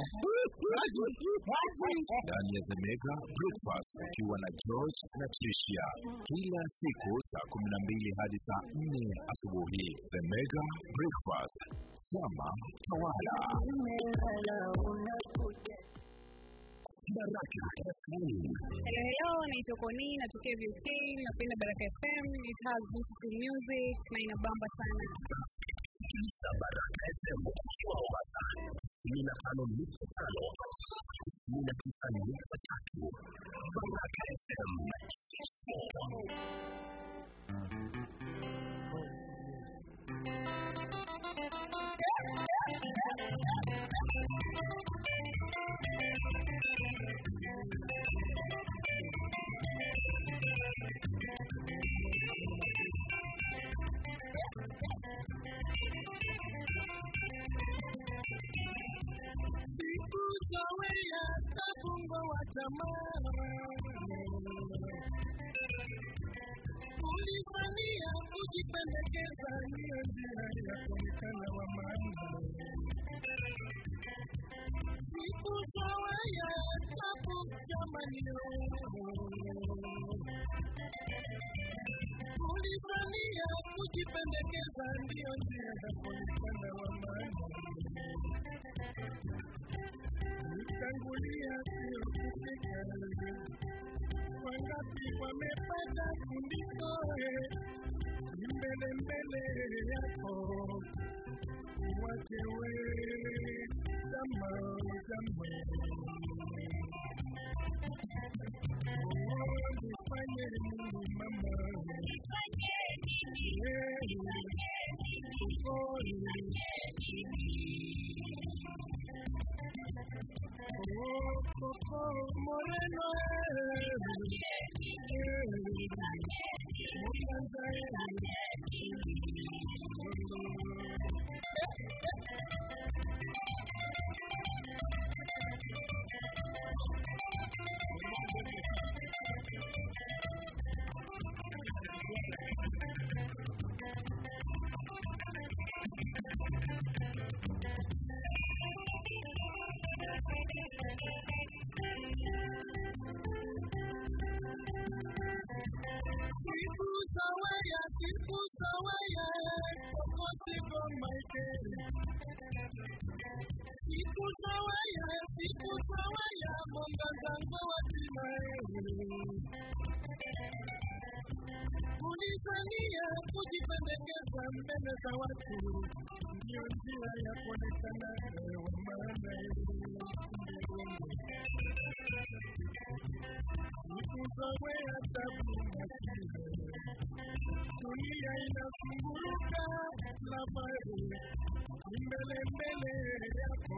ndani ya The Mega Breakfast ukiwa na George na Tricia. Kila siku saa kumi na mbili hadi saa nne asubuhi. The Mega Breakfast, chama tawala. Baraka FM. Hello, hello, naitwa Koni, natokea VK, napenda Baraka FM, it has beautiful music na inabamba sana. Sikiliza Baraka FM ukiwa Mombasa tisini na tano nukta tano tisini na tisa nukta tatu Baraka FM ulifania kujipendekeza, hiyo njia ya kuonekana wa maana. Siku za wea sababu jamani ulizania kujipendekeza ndiyo njia za kuonekana wa maana. Utangulia wangapi wamepata kundikoe mbele mbele yako what do we summer? Oh, I you. Oh, Ulizania kujipendekeza mbele za watu, ndio njia ya kuonekana wewe maana Siku sawaya tabu nasiwe dunia inafunguka labari mbele mbele yako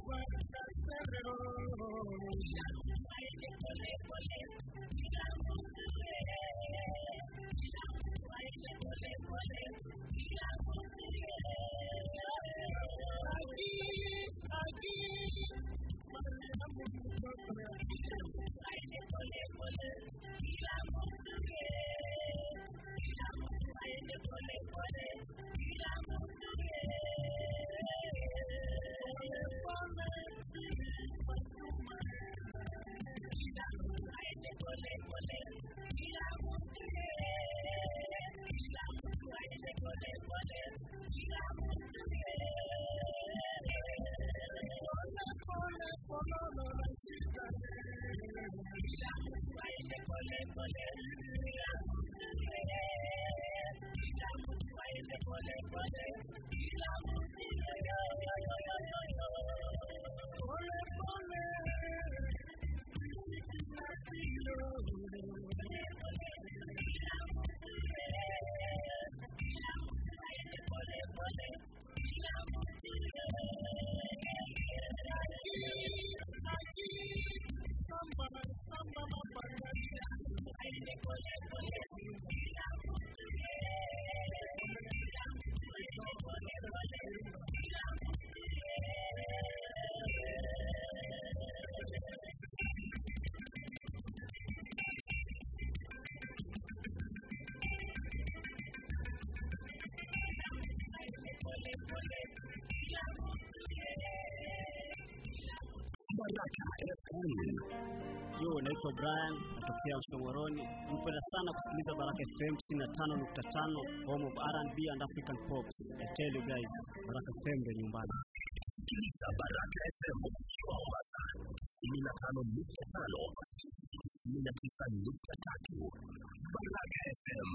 Brian. Yo, naitwa Brian, natokea Ushongoroni. Nipenda sana kusikiliza Baraka FM 95.5, home of R&B and African Pop. I tell you guys, Baraka FM ndio nyumbani. Sikiliza Baraka FM ukiwa Mombasa 95.5 99.3 Baraka FM.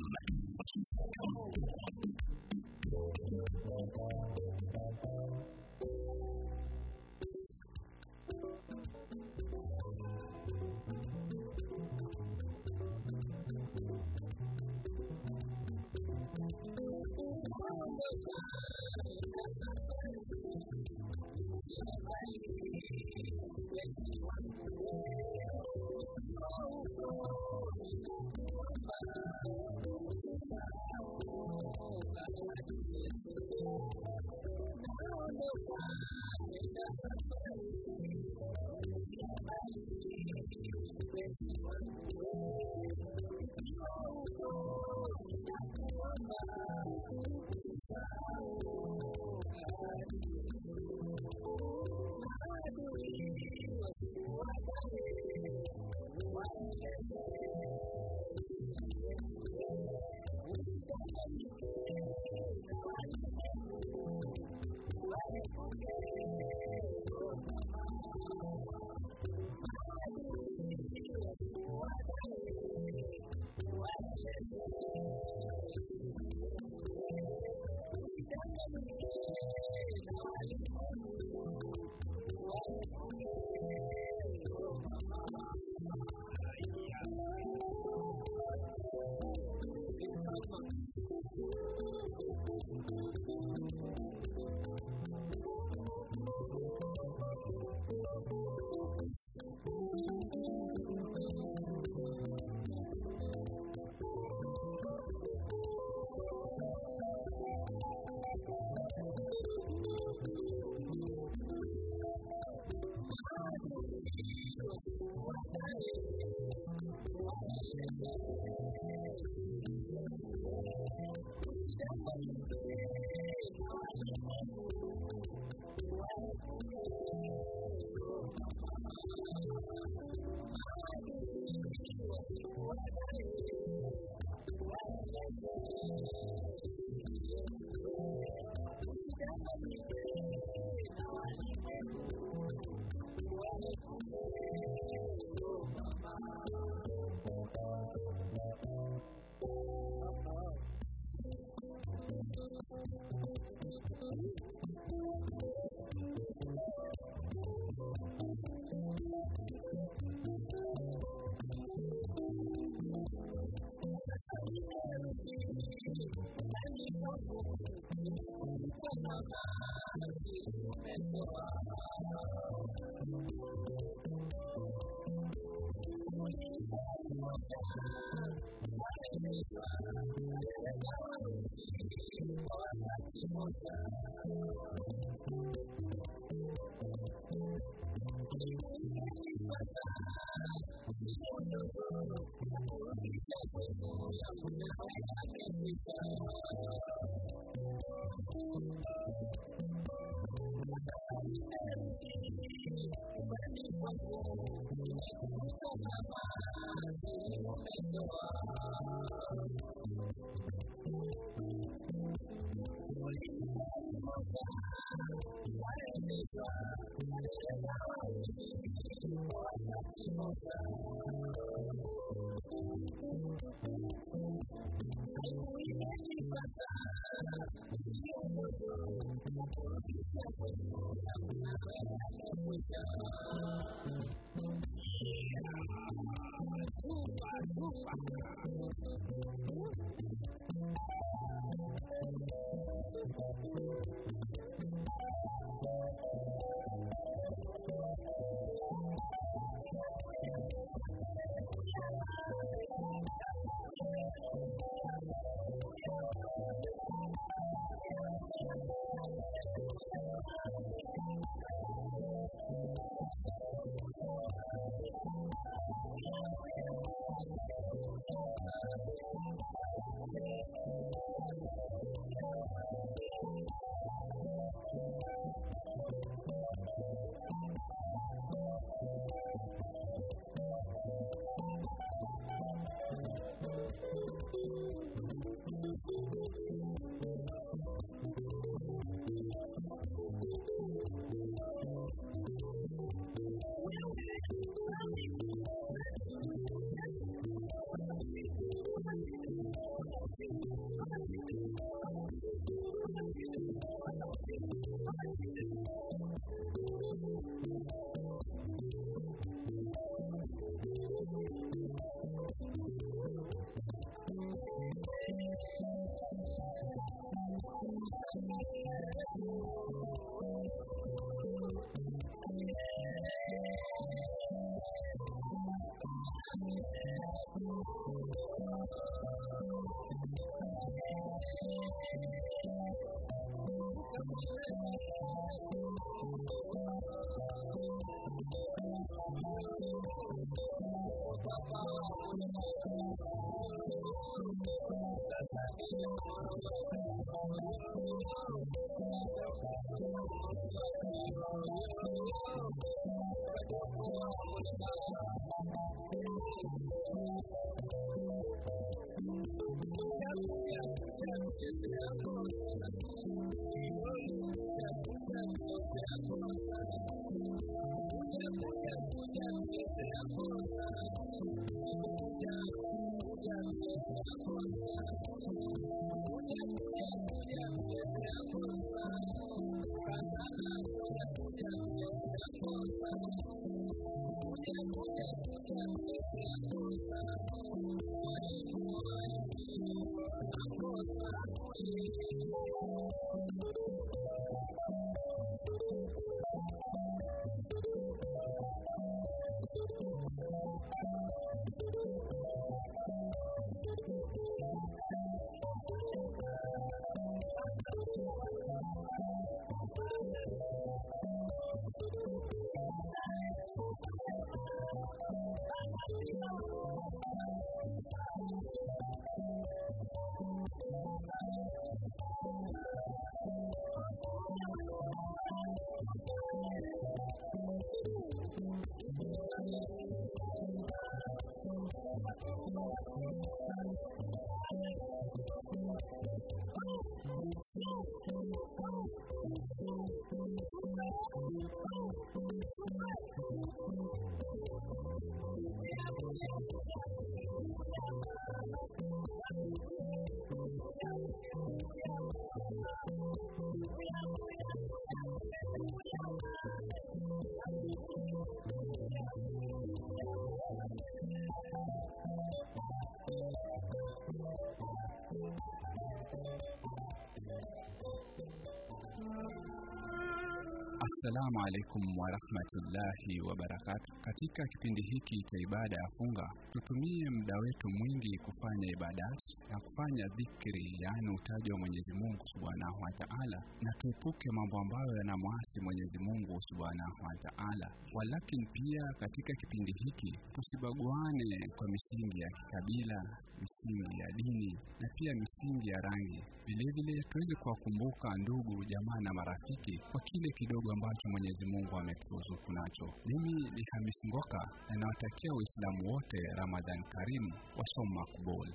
Assalamu alaikum warahmatullahi wabarakatu. Katika kipindi hiki cha ibada ya funga, tutumie muda wetu mwingi kufanya ibadati na kufanya dhikri, yaani utaji wa Mwenyezi Mungu subhanahu wa taala, na tuepuke mambo ambayo yanamwasi Mwenyezi Mungu subhanahu wa taala. Walakini pia katika kipindi hiki tusibaguane kwa misingi ya kikabila, misingi ya dini na pia misingi ya rangi. Vilevile tuweze kuwakumbuka ndugu, jamaa na marafiki kwa kile kidogo ambacho Mwenyezi Mungu ameturuzuku nacho. Mimi ni Hamis Ngoka na nawatakia Waislamu wote Ramadhan Karimu, wasom makbul.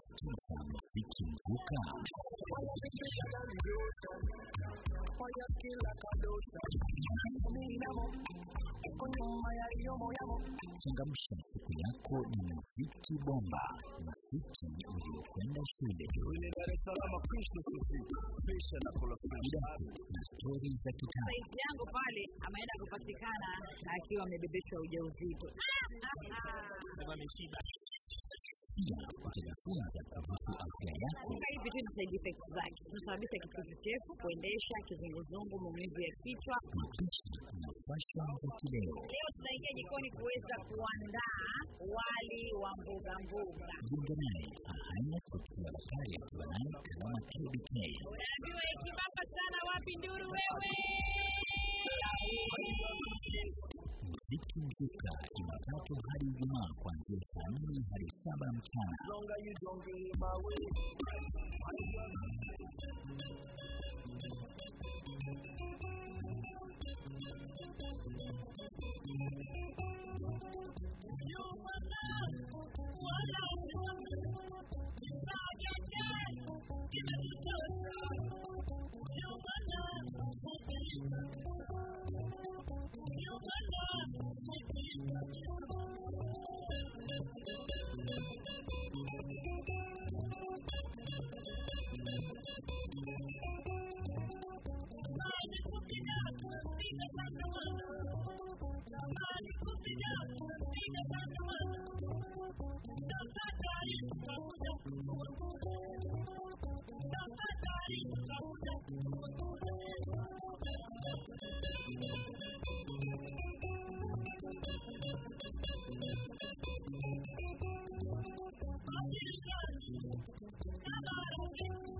Unasikiza muziki mzuka changamsha siku yako ni muziki bomba, muziki uliokwenda shule, vidato na stori za kitaa. Yangu pale ameenda kupatikana akiwa amebebeshwa ujauzito. Pia utajifunza kuhusu afya yako, hivi tu ni side effects zake, zinasababisha kichefuchefu, kuendesha, kizunguzungu, maumivu ya kichwa. mapishi na fashion za kileo. Leo tunaingia jikoni kuweza kuandaa wali wa mboga mboga. Jiunge naye Ahanya kupitia Bakari akiwa naye Karama KBK. Unaambiwa ikibamba sana wapi nduru wewe? muziki mzuka Jumatatu hadi Ijumaa kuanzia saa nne hadi saba mchana. I'm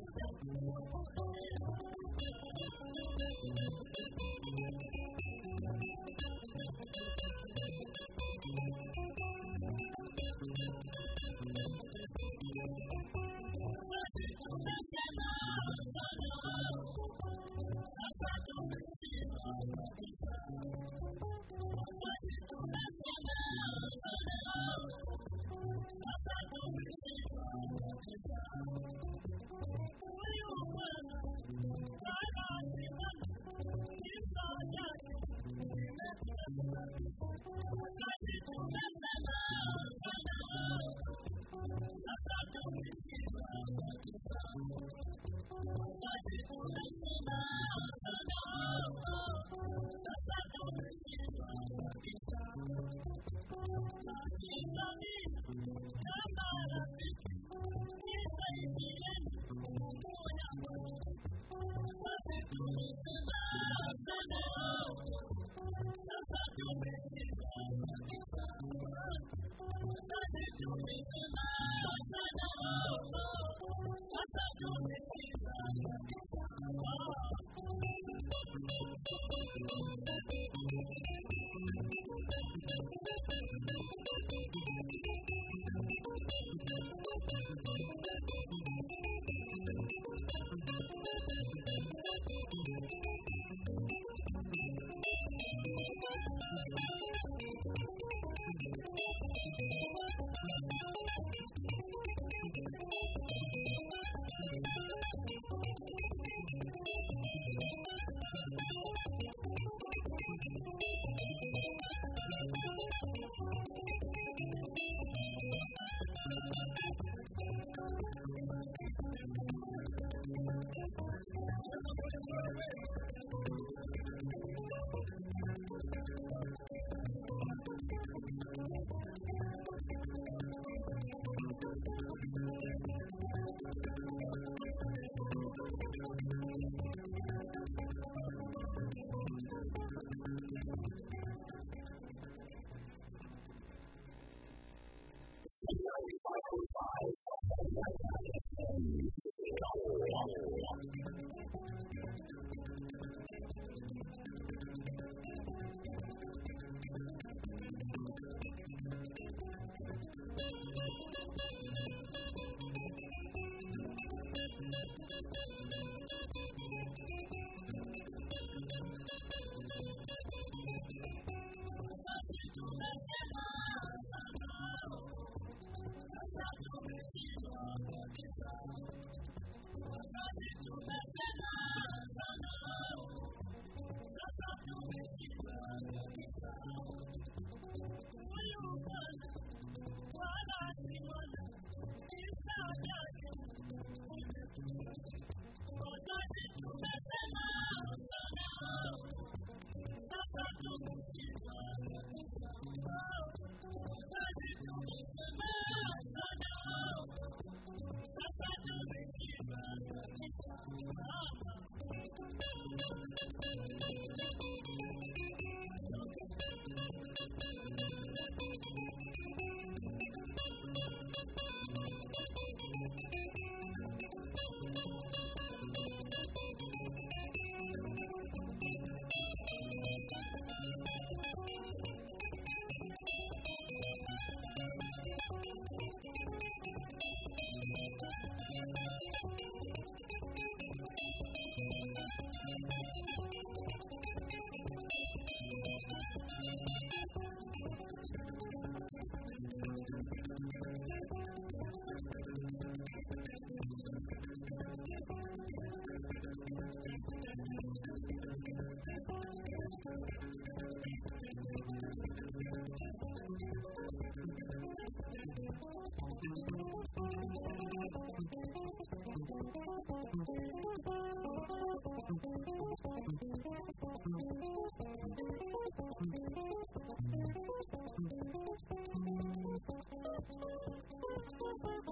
45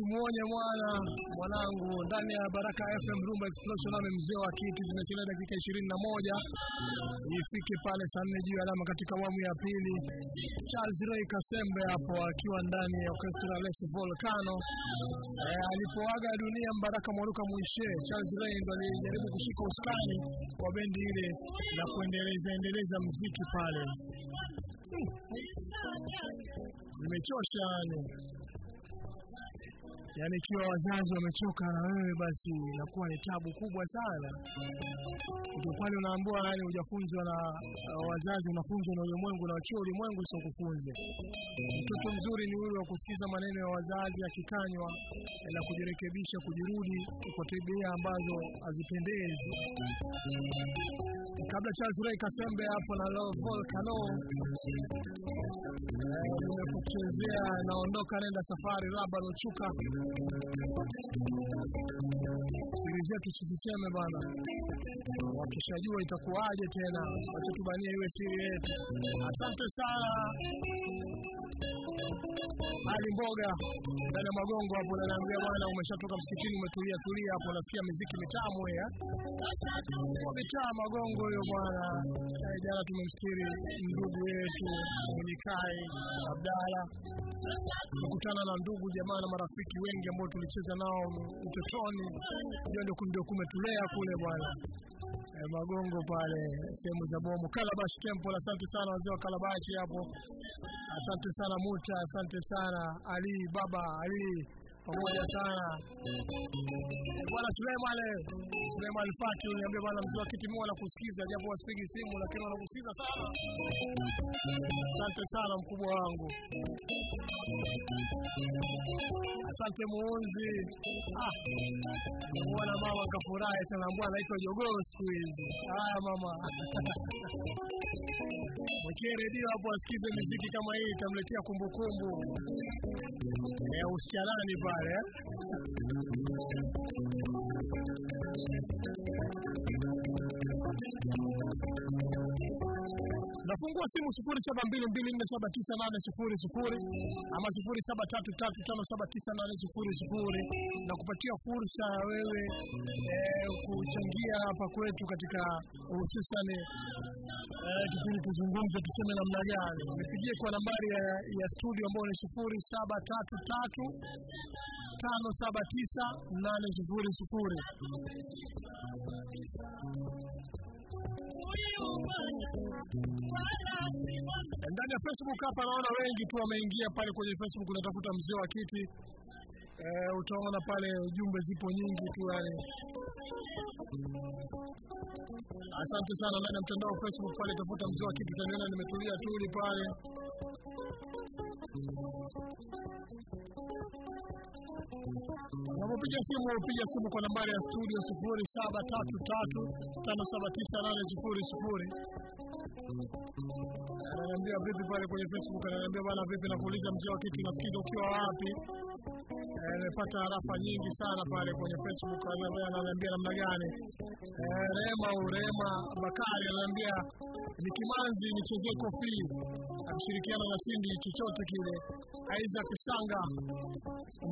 Tumuonye mwana mwanangu ndani ya Baraka FM Rumba Explosion ame mzee wa kiti zimechelewa dakika ishirini na moja ifike pale saa juu ya alama katika awamu ya pili. Charles Roy Kasembe hapo akiwa ndani ya orchestra Les Volcano e, alipoaga dunia Mbaraka Mwaruka Mwishe, Charles Roy ndo alijaribu kushika usukani wa bendi ile na kuendeleza endeleza mziki pale. Nimechosha yani yaani ikiwa wazazi wamechoka na wewe basi inakuwa ni tabu kubwa sana. Kwani unaambua, yani hujafunzwa na uh, wazazi unafunzwa na ulimwengu na wachio ulimwengu sio kufunze mtoto mzuri ni yule wa kusikiza maneno ya wazazi akikanywa na kujirekebisha kujirudi kwa tabia ambazo hazipendezi kabla cha Ray Kasembe hapo na Love Volcano nimekuchezea naondoka nenda safari raba lochuka siri zetu sisiseme bana wakishajua itakuwaje tena. Wacha tubanie iwe siri yetu. Asante sana Ali Mboga ndani magongo hapo, nanaambia bwana, umeshatoka msikitini, umetulia tulia hapo, unasikia muziki mitamu ya kwa mitaa magongo hiyo bwana. Eh, Jana tumemstiri ndugu yetu Mwenyekai Abdalla, kukutana na ndugu jamaa na marafiki wengi ambao tulicheza nao utotoni, ndio ndio ndio kumetulea kule bwana. e, Magongo pale sehemu za Bomu, Kalabashi Temple. Asante sana wazee wa Kalabashi hapo, asante sana Muta, asante sana. Ali Baba Ali pamoja sana bwana Suleiman Suleiman Fatu, niambia bwana mzee kiti mimi japo wasipigi simu lakini wanakusikiza sana. Asante sana mkubwa wangu, asante muunzi. Ah, bwana mama kafurahi tena, mbona anaitwa jogoo siku hizi. Haya mama mwekie redio hapo asikize muziki kama hii, itamletea kumbukumbu ya usichana pale Claro. Nafungua simu sufuri saba mbili mbili nne saba tisa nane sufuri sufuri ama sufuri saba tatu tatu tano saba tisa nane sufuri sufuri na kupatia fursa ya wewe eh, kuchangia hapa kwetu katika hususan eh, kipindi tuzungumze tuseme namna gani. Nipigie kwa nambari ya, ya studio ambayo ni sufuri saba tatu tatu tano saba tisa nane sufuri sufuri. Ndani ya Facebook hapa naona wengi tu wameingia pale kwenye Facebook, unatafuta mzee wa kiti eh, utaona pale jumbe zipo nyingi tu yani. Asante sana ndani ya mtandao Facebook pale, tafuta mzee wa kiti, utaniona nimetulia tuli pale. Unapopiga simu piga simu kwa nambari ya studio sufuri saba tatu tatu tano saba tisa nane sufuri sufuri. Ananiambia vipi pale kwenye Facebook, ananiambia bana, vipi, nakuuliza mzee wa kiti, nasikiza ukiwa wapi? Eh, Nimepata harafa nyingi sana pale kwenye Facebook, ananiambia namna gani? Eh, Rema Urema Bakari ananiambia ni Kimanzi nichezee kofi akishirikiana na Sindi chochote kile. Isaac Sanga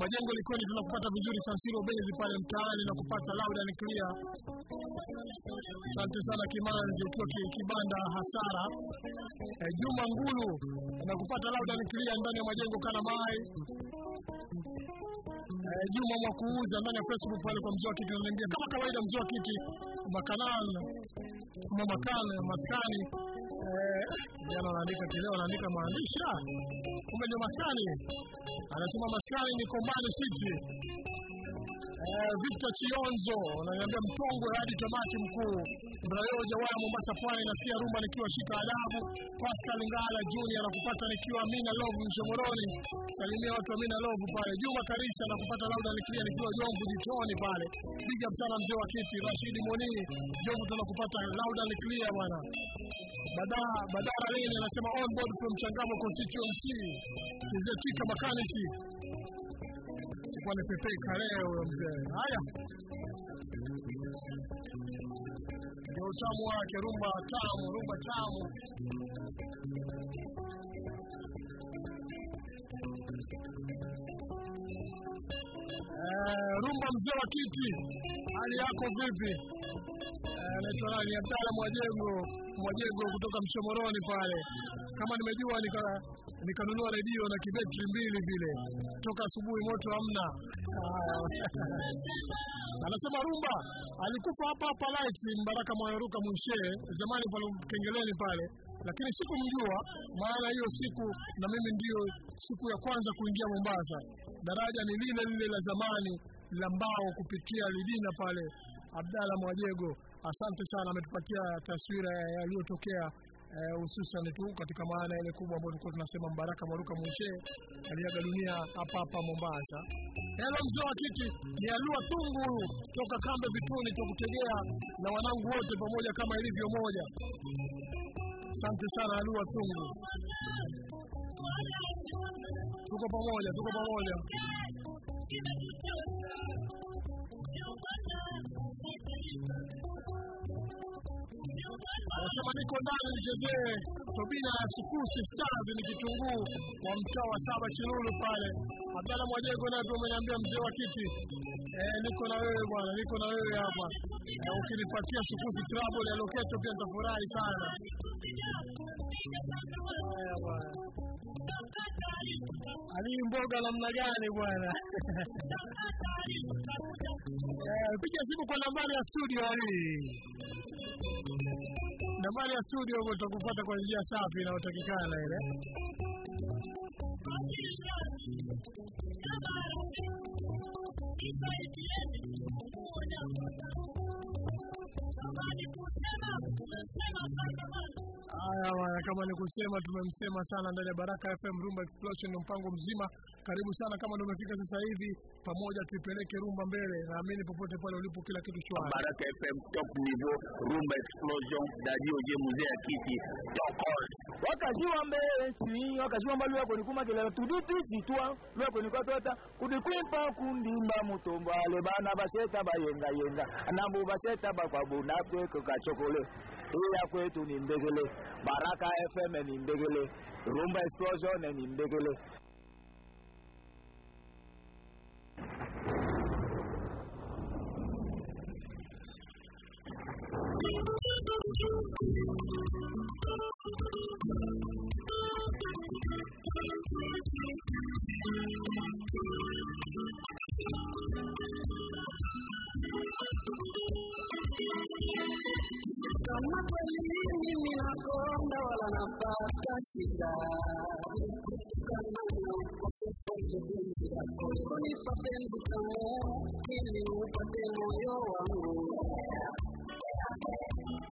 majengo likoni, tunakupata vizuri San Siro Bezi pale mtaani na kupata loud and clear. Asante sana Kimanzi ukiwa kibanda hasara. E, Juma Ngulu nakupata loud and clear ndani ya majengo kana mai E, Juma Mwakuuza ndani ya Facebook pale kwa mzee wa kiti kama kawaida, mzee wa kiti Makanan Mamakane maskani eh, jana wanaandika kileo, anaandika maandishi kumbe ndio maskani. Anasema maskani ni Kombani City. Eh, Victor Chionzo ananiambia Mtongwe hadi tamati mkuu. Brayo Jawaya Mombasa Pwani, nasikia rumba nikiwa shika adabu. Pascal Ngala Junior nakupata nikiwa mina Love Mshomoroni. Salimia watu wa Amina Love pale. Juma Karisha nakupata lauda nikiwa nikiwa Jongo Jitoni pale. Big sana mzee wa kiti Rashidi Moni. Jongo tunakupata lauda nikiwa bwana. Badara Badara Leni anasema on board from mchangamo constituency. Kizetika Makanisi. Pepe Kale huyo mzee. Haya. Ndio utamu wake rumba tamu, rumba tamu. Eh, rumba mzee wa kiti, hali yako vipi? Naitwa nani? Abdalla Mwajego, Mwajego kutoka Mshomoroni pale. Kama nimejua nika nikanunua redio na kibetri mbili vile, toka asubuhi moto hamna. Anasema rumba alikufa hapa hapa light Mbaraka Mwaruka Mwishe zamani pale Kengeleni pale, lakini sikumjua, maana hiyo siku na mimi ndiyo siku ya kwanza kuingia Mombasa. Daraja ni lile lile la zamani la mbao kupitia Lidina pale. Abdalla Mwajego, asante sana, ametupatia taswira ya yaliyotokea eh, e, tu katika maana ile kubwa ambayo tulikuwa tunasema Mbaraka Mwaruka Mwishe aliaga dunia hapa hapa Mombasa. Hello mzee wa kiti, ni Alua Tungu toka kambe Vituni, tukutegea na wanangu wote pamoja kama ilivyo moja. Asante sana Alua Tungu, tuko pamoja, tuko pamoja. Thank you. Anasema niko ndani nichezee Tobina ya Sukusi Stars ni kitunguu wa mtaa wa saba Chilulu pale. Abdalla Mwajego naye pia umeniambia mzee wa kiti eh, niko na wewe bwana, niko na wewe hapa eh, ukinipatia Sukusi Trouble ya Loketo pia nitafurahi sana. Haya bwana. Mboga namna gani bwana? Eh, piga simu kwa nambari ya studio hii Habari ya studio huko, tutakupata kwa njia safi inayotakikana ile. Haya bwana, kama ni kusema tumemsema sana ndani ya Baraka FM Rumba Explosion, ni mpango mzima. Karibu sana, kama ndio umefika sasa hivi, pamoja tuipeleke rumba mbele. Naamini popote pale ulipo, kila kitu shwari. Baraka FM top niveau rumba explosion dajio je mzee ya kiti tokol mbele si wakajua mbali wako nikuma kila tuditi titwa lwako nikwatota kudikwimpa kundimba mutombale bana basheta bayenga yenga nambo basheta bakwabuna kweko kachokole iya kwetu ni mbegele baraka fm ni mbegele rumba explosion ni mbegele Kama kweli mimi wala napata shida, kama na ukosefu wa penzi lako, unipa ili upate moyo wangu.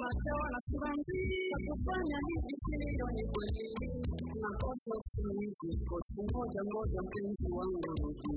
machawa na simanzi ya kufanya hivi sio ni kweli. Nakosa usingizi kosi moja moja mpenzi wangu rudi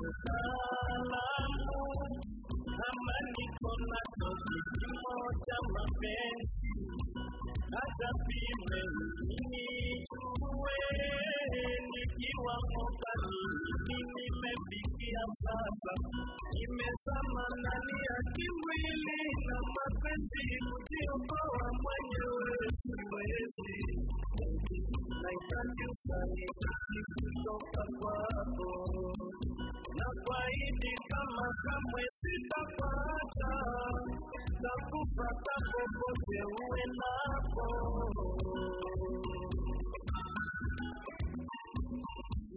mtaalamu kama niko nacho kipimo cha mapenzi hata pime nijue nikiwa mokanini nimefikia sasa nimezama ndani ya kimwili na mapenzi kujiokoa mwenyewe siwezi nahitaji usaidizi kutoka kwako na kwaidi kama kamwe sitakuacha, takupata popote uendapo.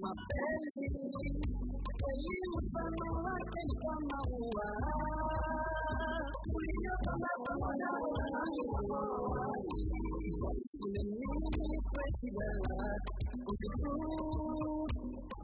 Mapenzi elimu mfano wake ni kama ua. Uliopamba pamoja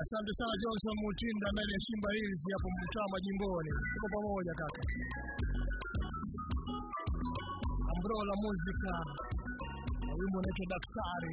Asante sana Johnson Mutinda ndani ya Shimba Hills hapo mtaa majimboni. Tuko pamoja kaka. Ambrola muzika huyu mwanaitwa daktari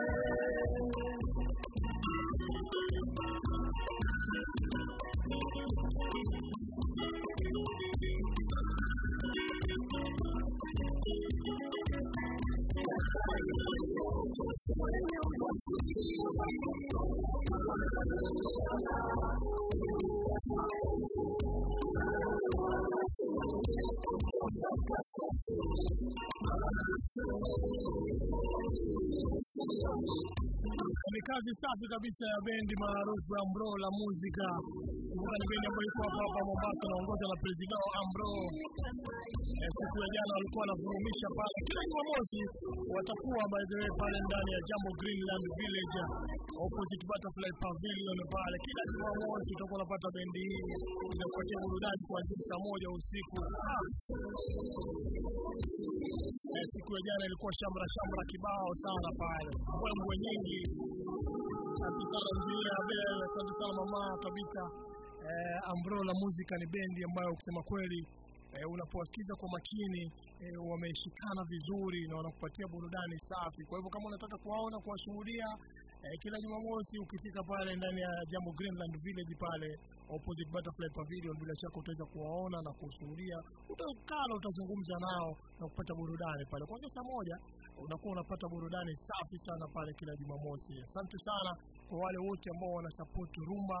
就算流过几万遍的泪，我依然微笑。就算经历多少次的分离，我依然相信爱。Ni kazi safi kabisa ya bendi maarufu Ambro la muzika. Kumbuka ni bendi ambayo iko hapa hapa Mombasa naongoza na president Ambro. Eh, siku ya jana walikuwa wanavurumisha pale. Kila Jumamosi watakuwa by the way pale ndani ya Jambo Greenland Village opposite Butterfly Pavilion pale. Kila Jumamosi utakuwa unapata bendi hii inakupatia burudani kuanzia saa moja usiku. Eh, siku ya jana ilikuwa shamra shamra kibao sana pale, mbwembwe nyingi. Asante sana asante sana mama kabisa. Eh, muzika ni bendi ambayo kusema kweli eh, unapowasikiza kwa makini eh, wameshikana vizuri na wanakupatia burudani safi. Kwa hivyo kama unataka kuwaona, kuwashuhudia eh, kila Jumamosi ukifika pale ndani ya Jambo Greenland Village pale opposite Butterfly Pavilion, bila shaka utaweza kuwaona na kushuhudia. utakalo utazungumza nao na kupata burudani pale. Kwa saa moja unakuwa unapata burudani safi sana pale kila Jumamosi. Asante sana kwa wale wote ambao wana support rumba.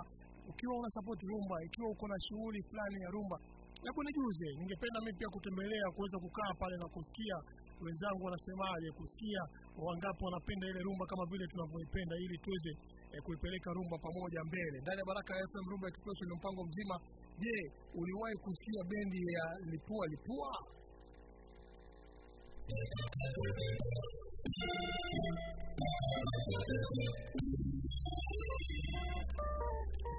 Ukiwa una support rumba, ikiwa uko na shughuli fulani ya rumba, hebu nijuze. Ningependa mimi pia kutembelea, kuweza kukaa pale na kusikia wenzangu wanasemaje, kusikia wangapi wanapenda ile rumba kama vile tunavyoipenda, ili tuweze eh, kuipeleka rumba pamoja mbele. Ndani ya Baraka ya FM Rumba Express ni mpango mzima. Je, uliwahi kusikia bendi ya Lipua Lipua?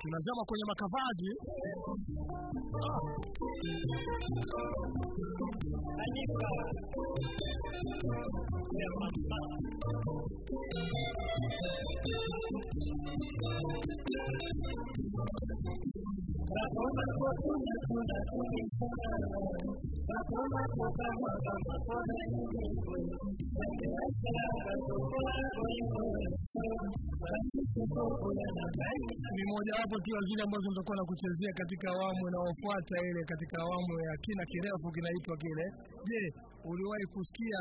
Tunazama kwenye makavaji ah. Ni mojawapo tu ya zile ambazo nitakuwa na kuchezea katika awamu inayofuata ile katika awamu ya kina kirefu kinaitwa kile. Je uliwahi kusikia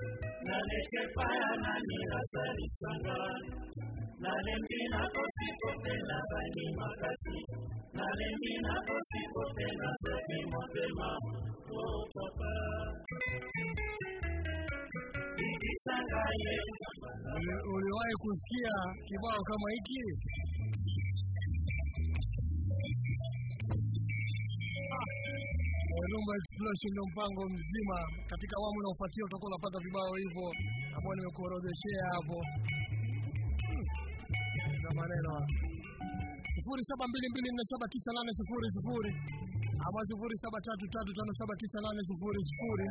Naleke paya nani rasalisanga Nalembi na kosi kote na bani makasi. Nalembi na kosi kote na motema o papa. Bikisanga ye. Uli- uliwahi kusikia kibao kama hiki Rumba Explosion ndio mpango mzima. Katika awamu inayofuatia utakuwa unapata vibao hivyo ambao nimekuorodheshea hapo. Hmm. Na maneno haya. sifuri saba mbili mbili nne saba tisa nane sifuri sifuri ama sifuri saba tatu tatu tano saba tisa nane sifuri sifuri.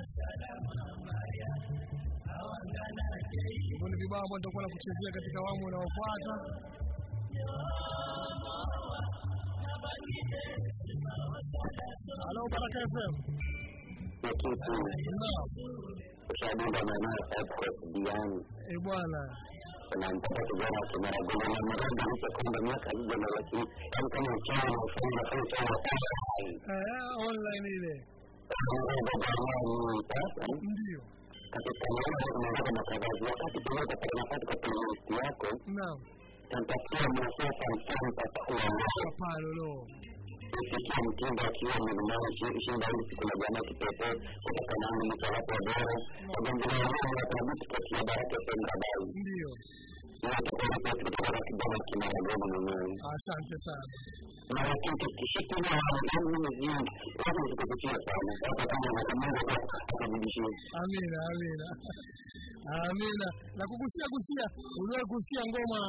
Hivyo ni vibao ambao nitakuwa nakuchezea katika awamu unaofuata. Alô, para FM. E bwana unampata kijana tunamradi licha kwamba miaka hija na lakini kama mchana ufanya fanya online ile ndio katika maana unaweza na kadhaa wakati tunaweza kupata nafasi kwa yako naam tentación no sea tan santa como la Sekian tiga kian mengenal sisi dan yang kita kita kanan mencapai pada dan beliau mengatakan seperti ada kesenangan. Asante sana. Amina, amina, amina. Na kugusia gusia, uliwahi kusikia ngoma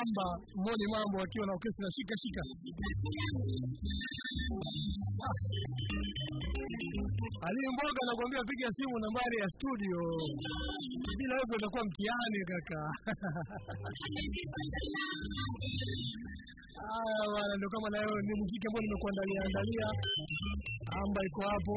amba moni mambo akiwa na okesi na shika shika? Ali Mboga nakwambia, piga simu nambari ya studio, bila hivyo itakuwa mtihani kaka. Haya bwana, ndio kama nayo ni muziki ambao nimekuandalia andalia. Amba iko hapo.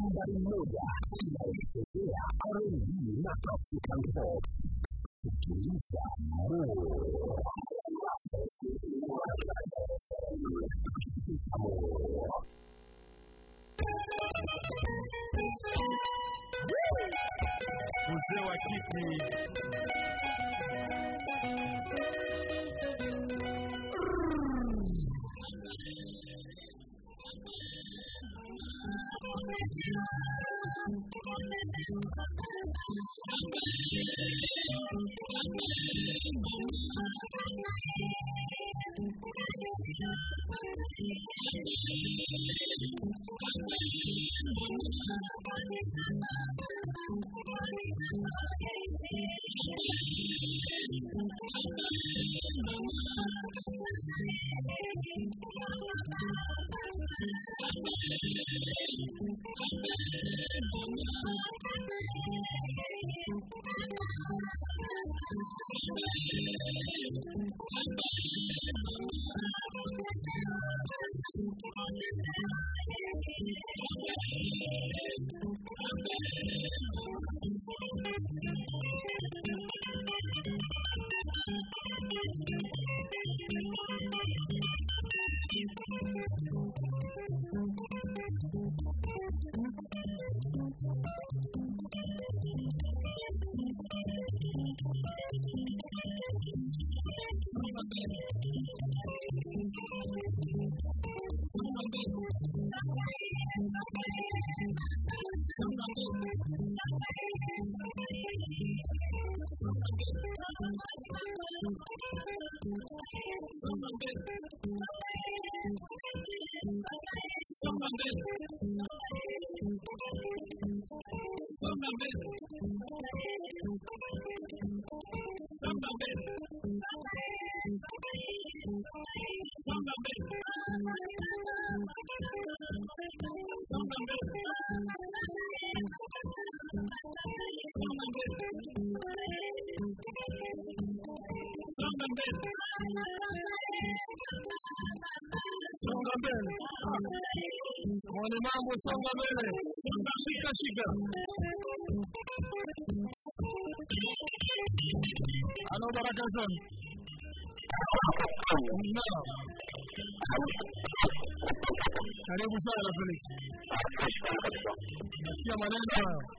nambari moja inayochezea rnb na African pop. Sikiliza Mzee como Sanga Vélez. Fantástica chica. Aló para casa. Nada. Estaré abusada la Félix. Hacía manera. Ah.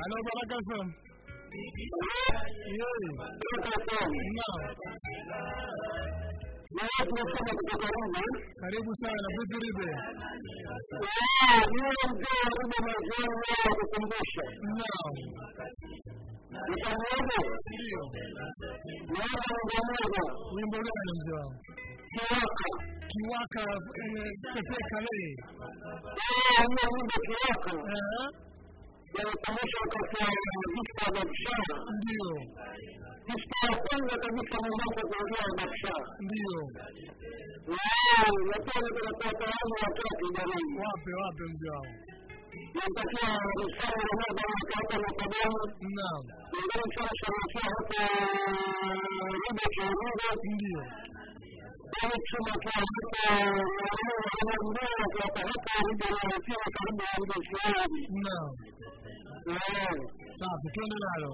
halo baraka fm Karibu sana kiwaka eh, kiwaka. Kiwaka della famosa occasione di Stavo Shah, safi twende nalo.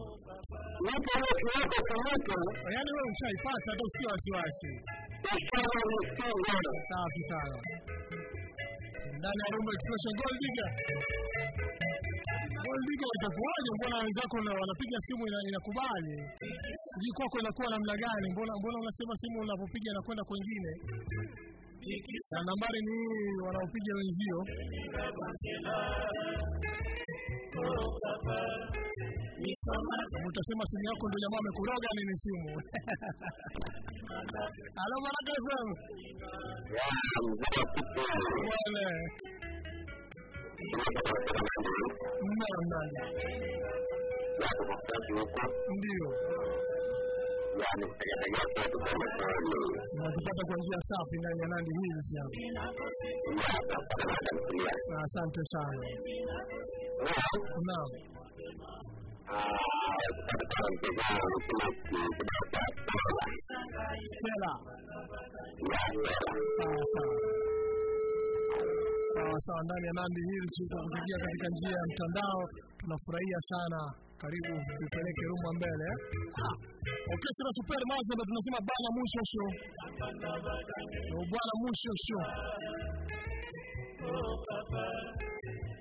Yaani wewe ushaipata hata usikia wasiwasi. Safi sana. Ndani ya rumba expression gold digger. Gold digger itakuwaje? Mbona wenzako wanapiga simu inakubali? Sijui kwako inakuwa namna gani? Mbona mbona unasema simu unapopiga inakwenda kwengine na nambari ni wanaopiga wenzio. Utasema simu yako ndio jamaa amekuroga nini simu? Halo baraka fm bwana ndio nakupata kwa njia safi ndani ya Nandi Hills hapa. Asante sana. Naam. Stella. Sawa sawa. Sawa ndani ya Nandi Hills huko kupigia katika njia ya mtandao, tunafurahia sana. Karibu tupeleke rumba mbele. Orchestra Super Mazo ndo tunasema bana mwisho show. Ndio bwana mwisho show.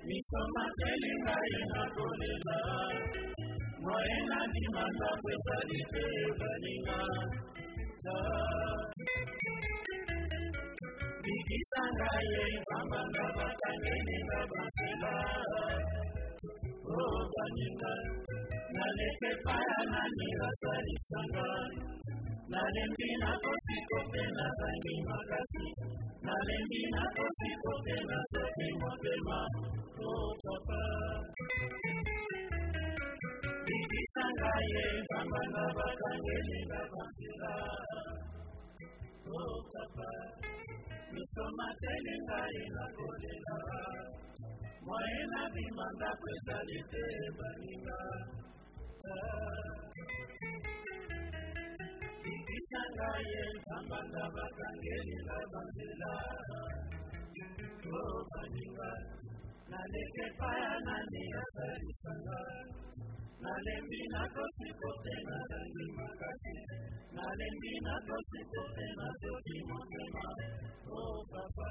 misoma telinga inakolela moyena dimanda kwesali pe baninga bikisanga ye bambanga bakangeninga basela o naleke paya nani basalisanga nalembi nakosiko mpe nazangi makasi nalembi nakosiko na nasoki motema o papa bikisanga ye bambana bakangeli na basela o papa misoma telinga inakolela moyena bimanga kwezali te baninga. Bikisanga ye bambanga bakangelinga banzela. O baninga. Naleke paya nani asalisanga. Nalembi nakosi kote nazangi makasi. Nalembi nakosi kote nasoki motema. O papa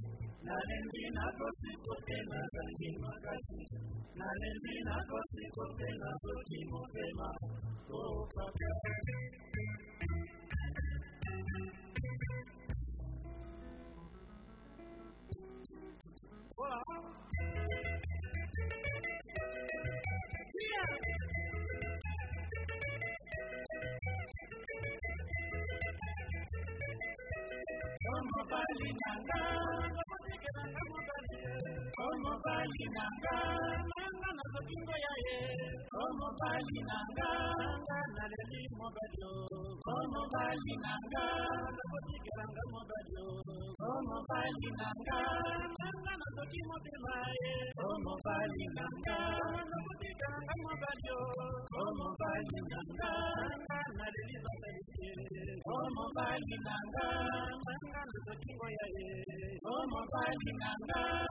nani asalisanga nalembi nakosi kote nazangi makasi nalembi nakosi kote nasoki motema o papa Omobali nanga, omobali na nga nanga nazokingo ya ye omobali na nga nga naleli mobali Oh, my God.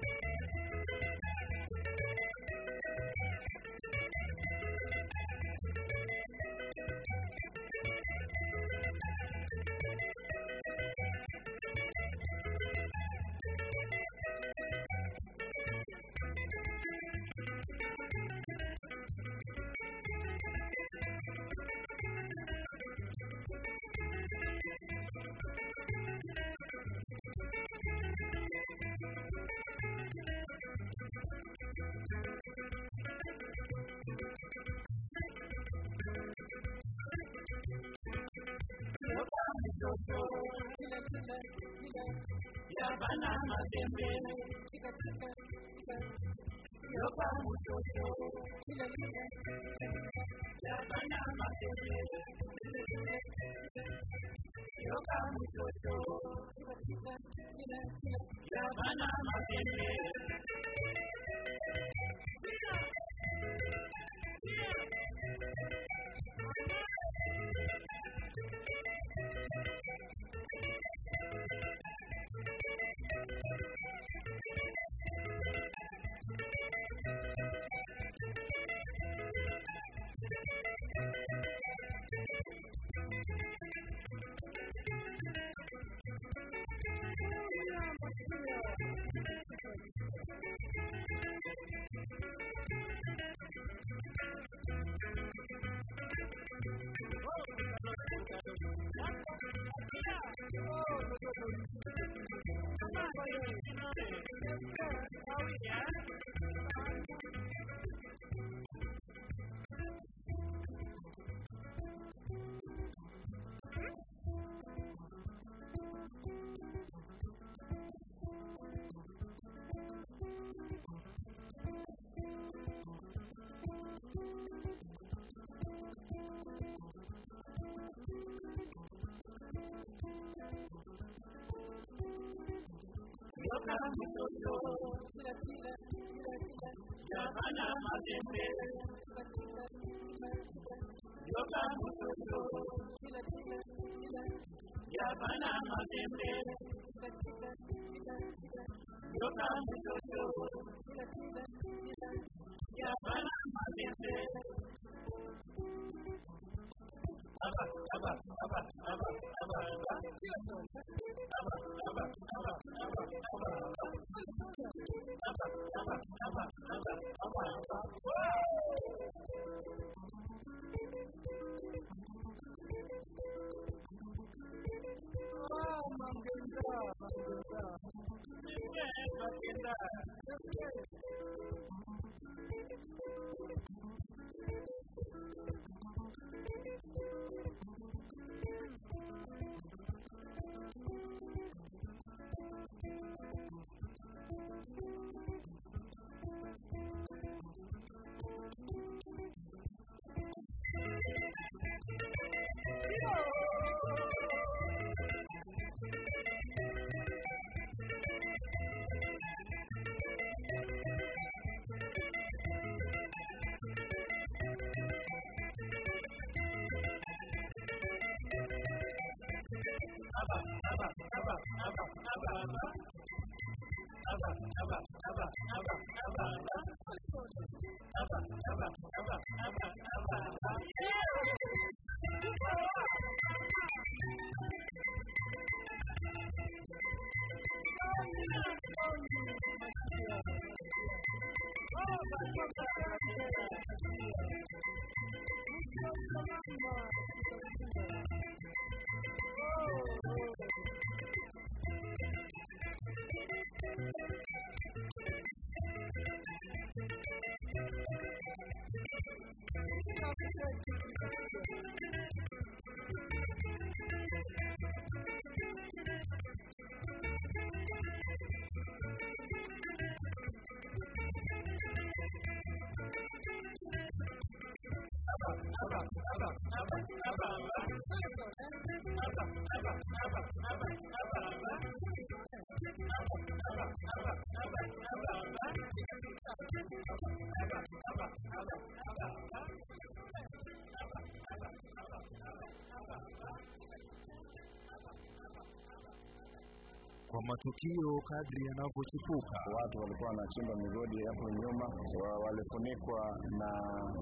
yavana mazembe yopa mutoto yavana mazembe yopa mutoto yavana mazembe Gavana Mazembe, Yoga Mutoto, Gavana Mazembe, Yoga Mutoto, kwa matukio kadri yanavyochipuka. Watu walikuwa wanachimba migodi hapo nyuma, walifunikwa na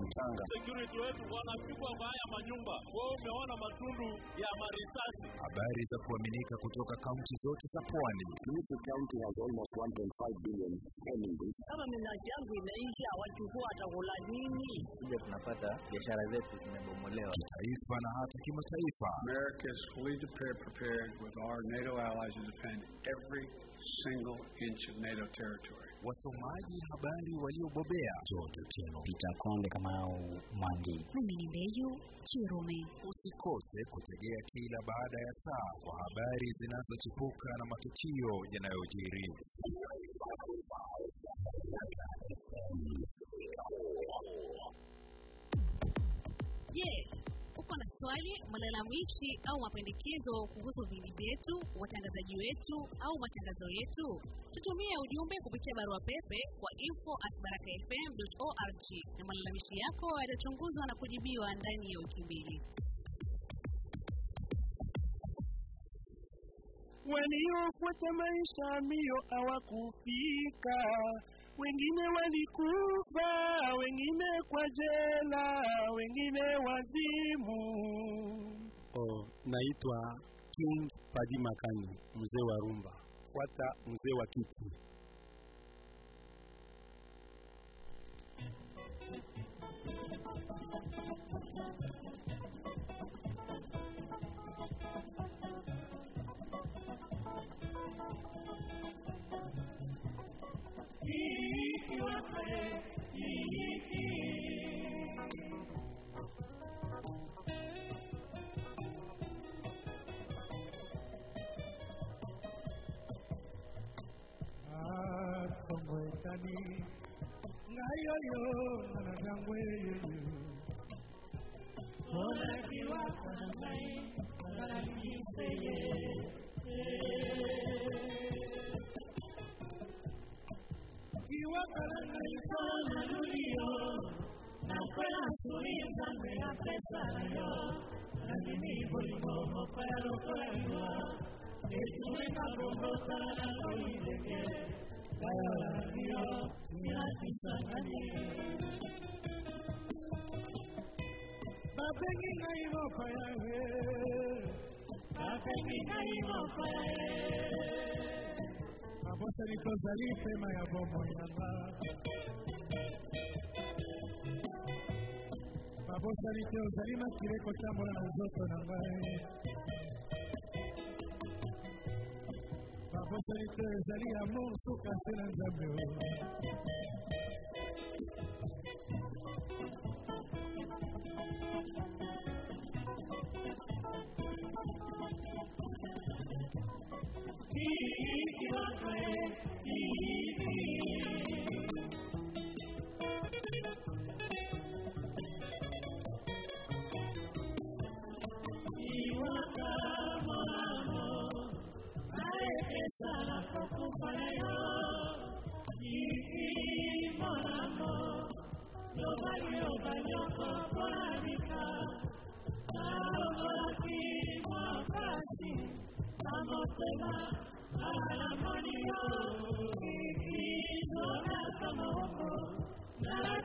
mchanga. security wetu wanapigwa kwa haya manyumba. Wao umeona matundu ya marisasi. Habari za kuaminika kutoka kaunti zote za pwani. Kilifi County has almost 1.5 billion enemies. Kama minazi yangu inaisha, wachukua watakula nini? kuja tunapata biashara zetu zimebomolewa. Kitaifa na hata kimataifa. America is fully prepared, prepared with our NATO allies defend every single inch of NATO territory. Wasomaji habari waliobobea. Jodo Teno. Peter Konde kama au Mwangi. Mimi ni Mbeyu Chirume. Usikose kutegea kila baada ya saa kwa habari zinazochipuka na matukio yanayojiri. Je, uko na swali, malalamishi au mapendekezo kuhusu vipindi vyetu, watangazaji wetu au matangazo yetu? Tutumie ujumbe kupitia barua pepe kwa info at barakafm.org na malalamishi yako yatachunguzwa na kujibiwa ndani ya wiki mbili. waliofuata maisha mio hawakufika, wengine walikufa, wengine kwa jela, wengine wazimu. Oh, naitwa King Padi Makani, mzee wa rumba. Fuata mzee wa kiti. motani ngai oyo mwana zango eyeye olaki wako na ngai abalakise ye iwaka na ngai so naluli yo nakwela suri nzambe apesa na yo nalimi bolingo moko ya lokola liwa etumeka kokota na koyi ndenge babengi ngai moko yawe babengi ngai moko yawe babosani tozali pema ya bomoi nanga babosani te ozali makile kotambola na nzoto na ngai kosali te ezali yamo soka se na nzambe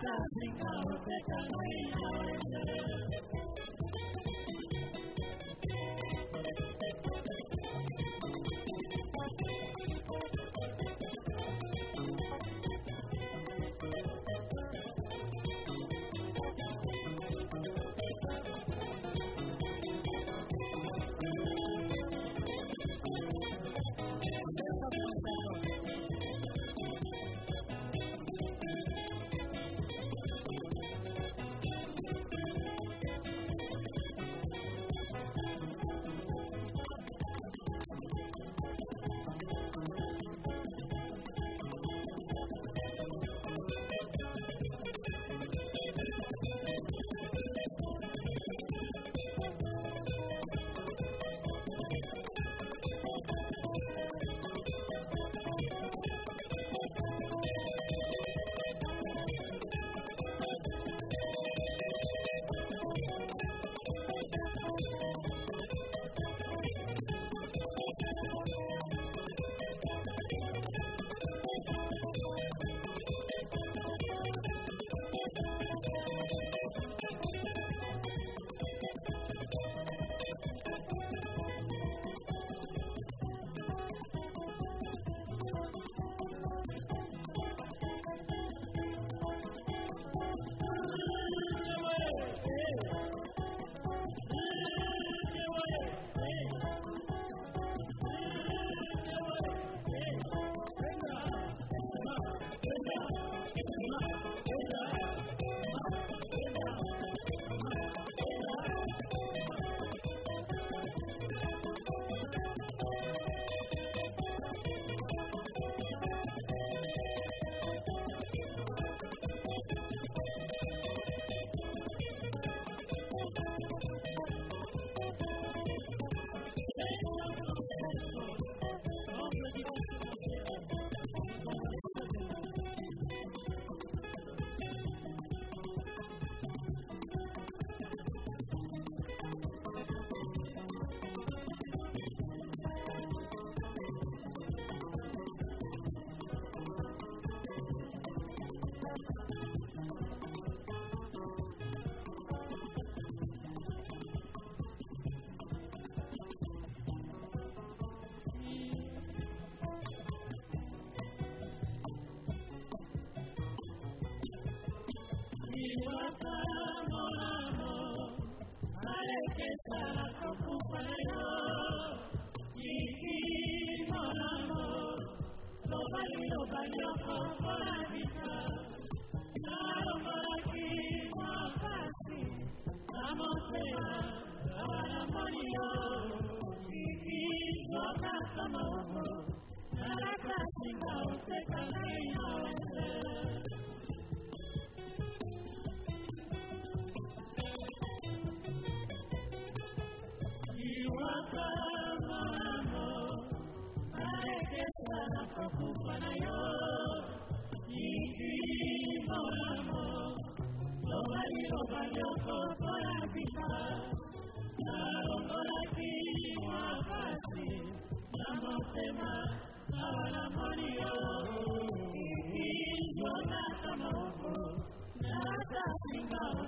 Nothing passing out at the Thank you. sing out.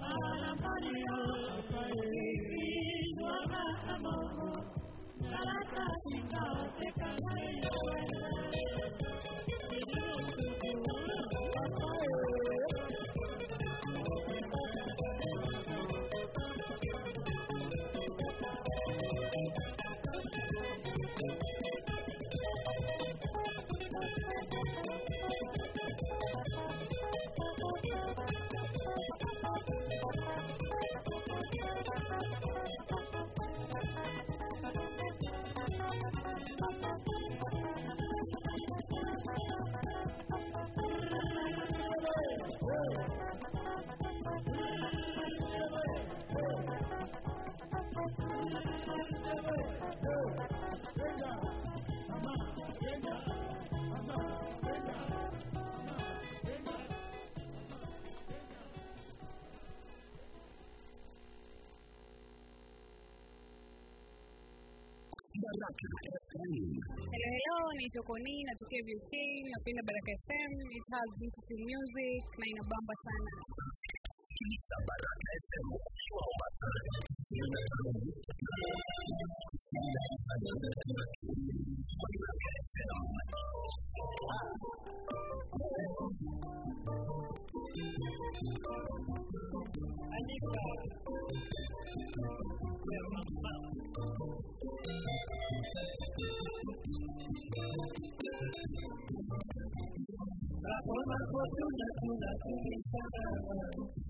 Thank you. Hello, hello, naitwa Koni, natokea UK, napenda Baraka FM, it has beautiful music na inabamba sana. Ukiwa Mombasa. La forma fortuna con la que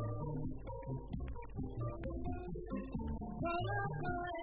Bye.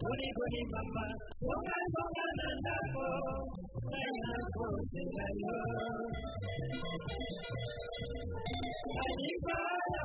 Booty booty mama, soga soga na nako, kaya ko sila yo. Ay, iba na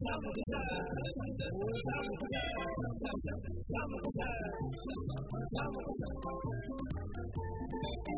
Thank you.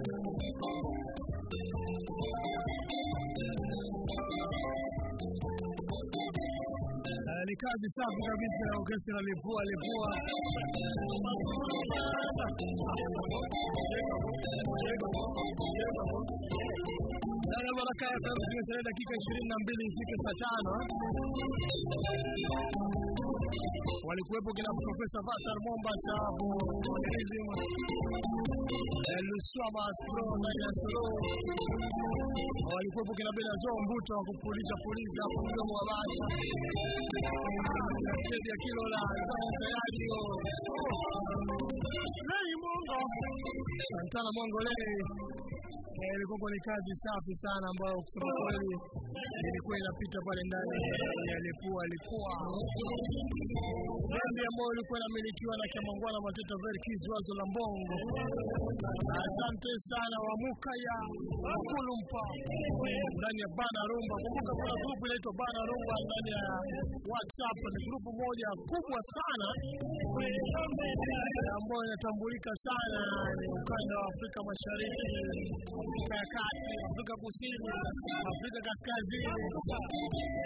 ni kazi safi kabisa ya orkestra Lipua Levua. Darabarakaa sana tumesalia dakika ishirini na mbili ifike saa tano walikuwepo kina Profesa Vassar Mombasa hapo Luswama Astro Dayasolo walikuwepo kina Bela Zoo Mbuto wa kupuliza puliza hapo mdomo wa basi Kedi ya kilo la Zaya tayari Lei Mongo Santana Mongolei. Ilikuwa ni kazi safi sana ambayo kusema kweli ilikuwa inapita pale ndani alikuwa alikuwa. Bendi ambayo ilikuwa inamilikiwa na Kiamangwana Mateta Verkis Wazo la Mbongo. Asante sana Wamukaya Kulumpa ndani ya Bana Rumba. Kumbuka kuna grupu inaitwa Bana Rumba ndani ya WhatsApp, ni grupu moja kubwa sana ambayo inatambulika sana ni ukanda wa Afrika Mashariki Afrika ya Kati, Afrika Kusini, Afrika Kaskazini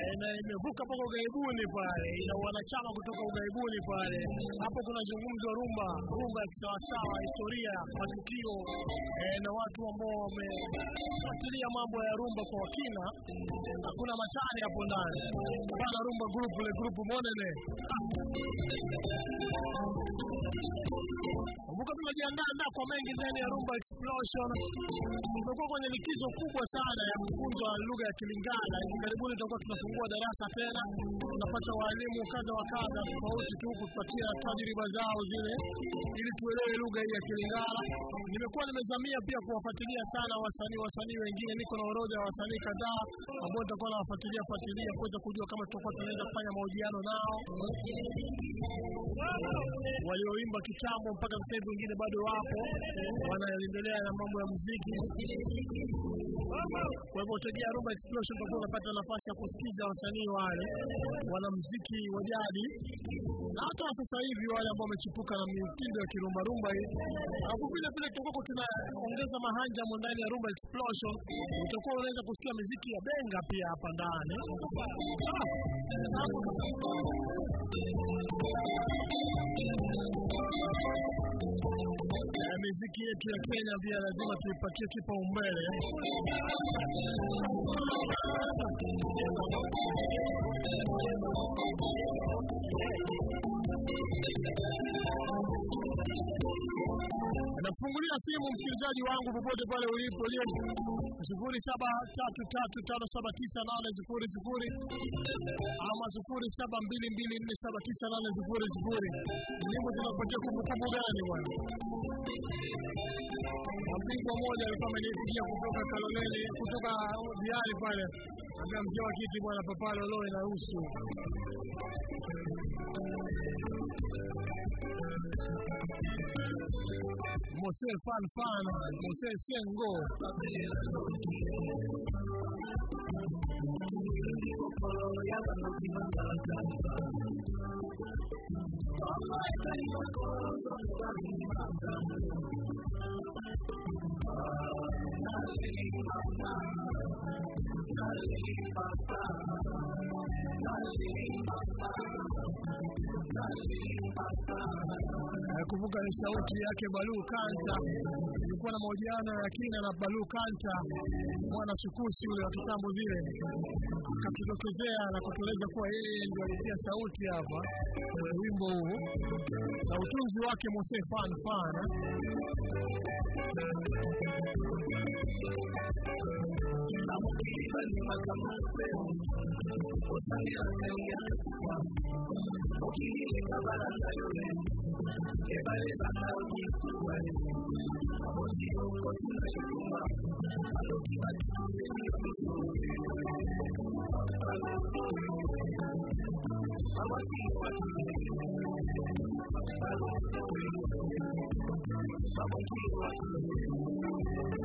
eh, na imevuka mpaka ughaibuni pale, ina wanachama kutoka ughaibuni pale. Hapo kunazungumzwa rumba, rumba ya kisawasawa, historia, matukio eh, na watu ambao wamefuatilia mambo ya rumba kwa wakina. Hakuna matani hapo ndani bana, rumba group le group monene Kumbuka tunajiandaa ndio kwa mengi ndani ya Rumba Explosion. Tumekuwa kwenye likizo kubwa sana ya mafunzo ya lugha ya Kilingala. Hivi karibuni tutakuwa tunafungua darasa tena, tunapata walimu kadha wa kadha tofauti tu kutupatia tajriba zao zile, ili tuelewe lugha hii ya Kilingala. Nimekuwa nimezamia pia kuwafuatilia sana wasanii wasanii wengine, niko na orodha ya wasanii kadhaa ambao nitakuwa nawafuatilia fuatilia kuweza kujua kama tutakuwa tunaweza kufanya mahojiano nao walioimba kitambo mpaka sasa hivi wengine bado wapo wanaendelea na mambo ya muziki. Kwa hivyo tegea Rumba Explosion, utakuwa unapata nafasi ya kusikiza wasanii wale wanamuziki wa jadi na hata sasa hivi wale ambao wamechipuka na mitindo ya kirumbarumba hii. Alafu vile vile tutakuwa tunaongeza mahanja mo ndani ya Rumba Explosion, utakuwa unaweza kusikia muziki ya benga pia hapa ndani. Miziki yetu ya Kenya pia lazima tuipatie kipaumbele. Nakufungulia simu msikilizaji wangu popote pale ulipo, leo sifuri saba tatu tatu tano saba tisa nane sifuri sifuri ama sifuri saba mbili mbili nne saba tisa nane sifuri sifuri. Nyimbo tunapatia kumbukumbu gani bwana? Mabingwa moja alikuwa amenipigia kutoka Kaloleni, kutoka Diari pale, ambia mzee wa kiti bwana, Papa lo inahusu Mose Fan Fan, Mose Sengo. Kumbuka ni sauti yake Balu Kanta. Ilikuwa na mahojiano ya kina na Balu Kanta, mwana sukusi ule wa kitambo vile, akatutokezea na kutueleza kuwa yeye ndio alitia sauti hapa kwenye wimbo huu na utunzi wake Mose Fan Fan. Namukiriza nimakamuze Osaniranganya kuwa Ukililika baranda yule Ebaleza nao jituwe Ojiyo kotina yuma Anokina kiliyo mitu Amakiyo wakiyo Amakiyo wakiyo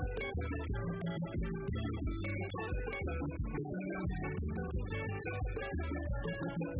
Thank you.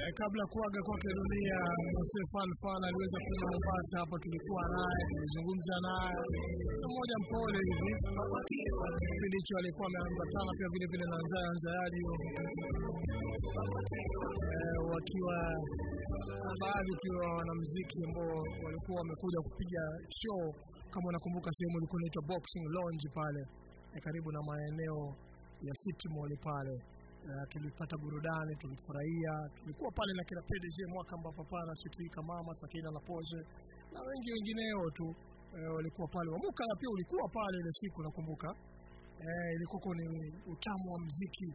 Eh, kabla kuaga kwake dunia Yosef Fan Fan aliweza kuja Mombasa hapo, tulikuwa naye tulizungumza naye, mmoja mpole hivi. Kipindi hicho alikuwa ameambatana pia vile vile na Nzaya Nzayadi eh, wakiwa baadhi pia wa wanamuziki ambao walikuwa wamekuja kupiga show. Kama unakumbuka sehemu ilikuwa inaitwa Boxing Lounge pale eh, karibu na maeneo ya City Mall pale. Uh, tulipata burudani, tulifurahia, tulikuwa pale na kina PDG mwaka ambapo pana Sitrika Mama Sakina na pose na wengi wengineo tu uh, walikuwa pale. Wamuka na pia ulikuwa pale ile siku nakumbuka. Uh, ilikuwa ni utamu wa mziki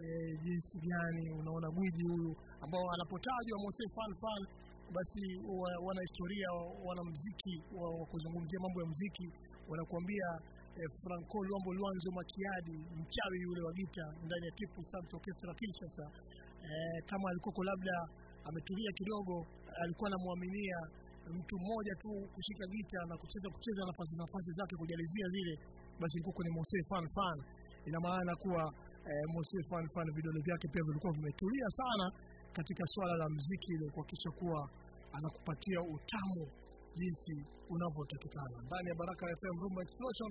uh, jinsi gani unaona gwiji huyu ambao anapotajwa Mose Fan Fan basi wa, wana historia wana mziki wa, wa kuzungumzia mambo ya mziki wanakuambia eh, Franco Luambo Luanzo Makiadi, mchawi yule wa gita ndani ya Tipu Sound Orchestra Kinshasa. Eh, kama alikuwa labda ametulia kidogo, alikuwa anamwaminia mtu mmoja tu kushika gita na kucheza kucheza nafasi nafasi zake kujalizia zile, basi ilikuwa ni Mose Fan Fan. Ina maana kuwa eh, Mose Fan Fan vidole vyake pia vilikuwa vimetulia sana katika swala la mziki ile kuhakikisha kuwa anakupatia utamu jinsi unavyotakikana ndani ya Baraka FM Rumba Explosion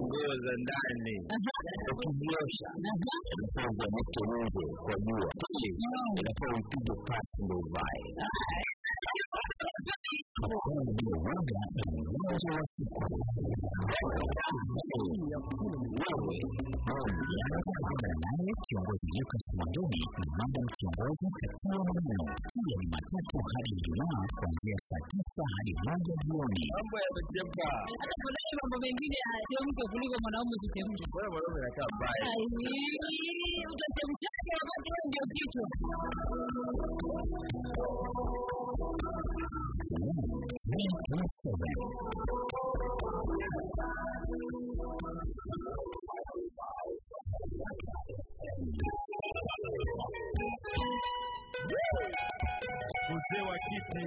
nguo za ndani ukiziosha inakuwa mke nje kwa jua inatoa upige pasi ndo uvae kiongozi Lucas Mwandoni ni kiongozi katika maneno pia ni matatu hadi Ijumaa kuanzia saa tisa hadi moja jioni. Mambo yamechepa. mambo mengine yasemke kuliko mwanaume kuchemsha. Bora mwanaume anakaa mbaya. Utachemshaje wakati wewe ndio kichwa? Mzee wa kiti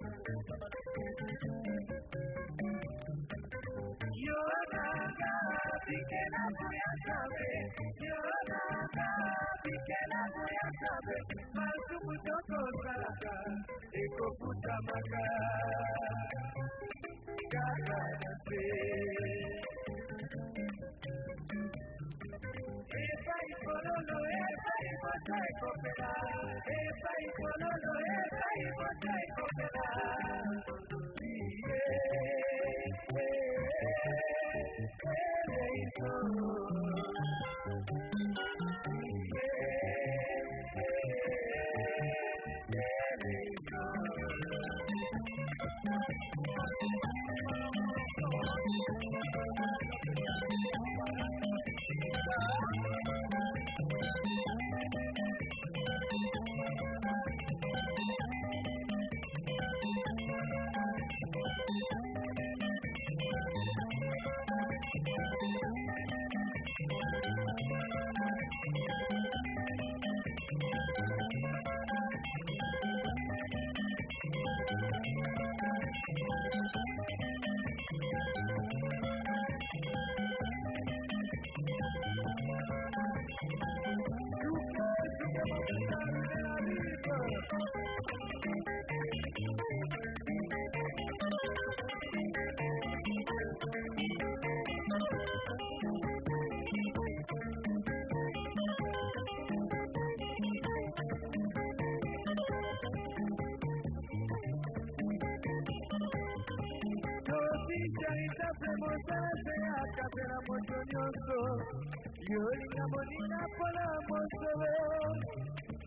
pikela moja sobie, Jolana, pikela moja sobie, Masu kutoko salaka, puta maka, Kaka nasi. Epa ikololo, epa ikota ikopela, Epa ikololo, epa ikota ikopela, Molina pola Mosoro,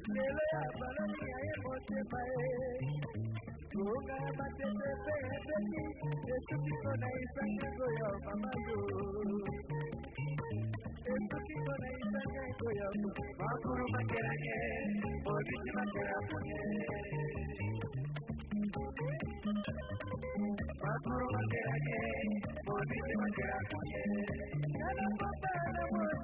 que le balonia mí a Emote Mae. Una mate de pende, de su tipo na isanga goya mamayo. Esto tipo na isanga goya, makuru makerake, bodhi makerake. Makuru makerake, bodhi. Nana papa na.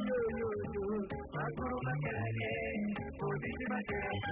por una calle, por misma calle.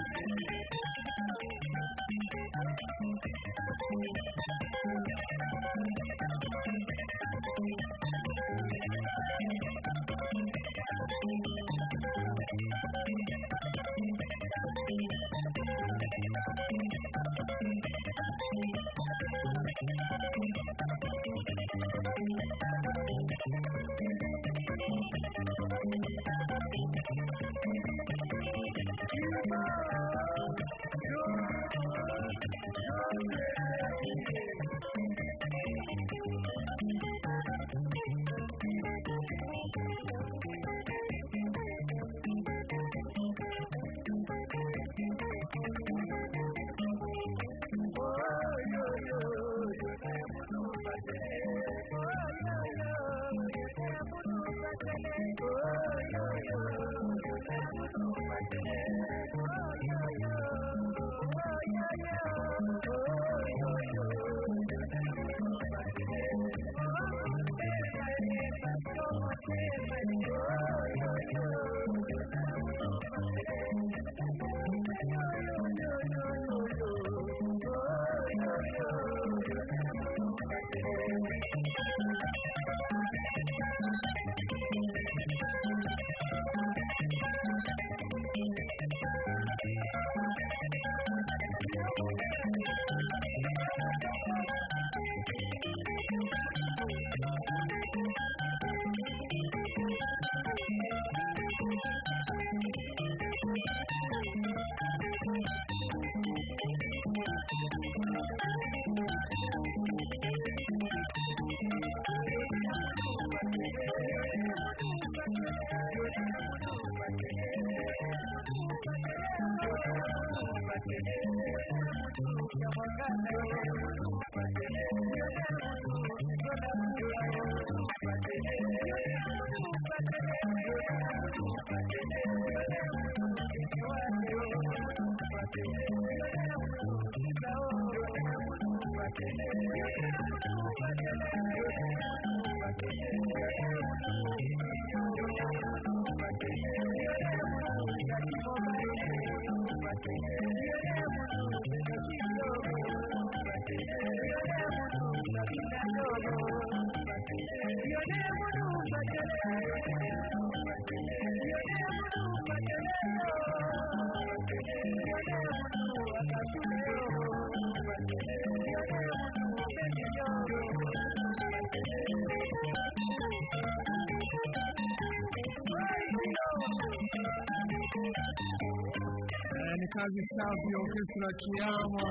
Kazi safi ya orkestra Kiama.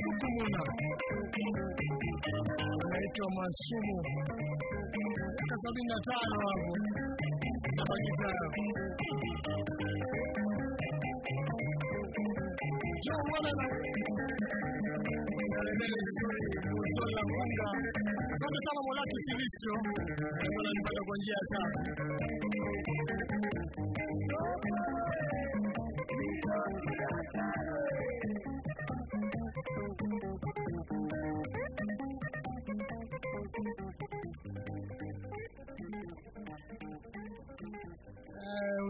Sukumuna, anaitwa Masumu, miaka sabini na tano hapo. Kwa gitaa. Mbele vizuri, Uzuri la. Asante sana kwa njia ya saa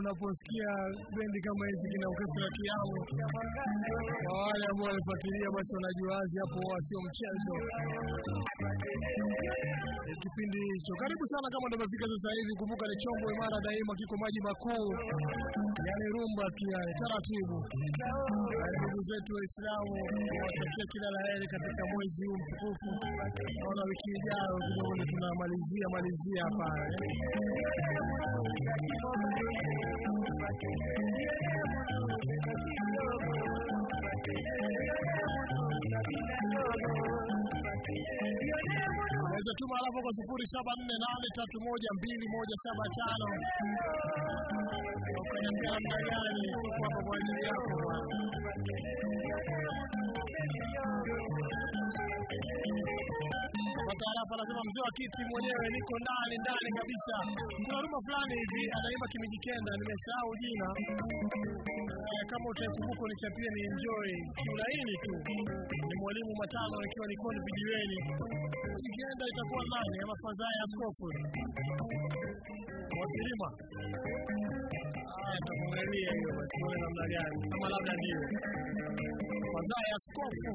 unaposikia bendi kama hizi kina orkestra kiao, kwa wale ambao walifuatilia basi wanajua wazi hapo wasio mchezo. Kipindi hicho. Karibu sana kama ndio umefika sasa hivi, kumbuka ni chombo imara daima, kiko maji makuu, yani rumba tu, taratibu. Na Ndugu zetu Waislamu watakia kila la heri katika mwezi huu mtukufu. Naona wiki ijayo kidogo tunamalizia malizia hapa Unaweza tuma alafu kwa sifuri saba nne nane tatu moja mbili moja saba tano ukaniambia namna gani tuko kwa ajili yako bwana. Hapa anasema mzee wa kiti mwenyewe niko ndani ndani kabisa. Kuna rumba fulani hivi anaimba Kimijikenda, nimesahau jina. Eh, kama utaikumbuka unichapie ni enjoy kiulaini tu. Ni mwalimu matano nikiwa nikoni vijiweni. Ikienda itakuwa nani ama fadhaa ya askofu wasilima. Ah, tutakuangalia hiyo basi namna gani, kama labda ndio fadhaa ya askofu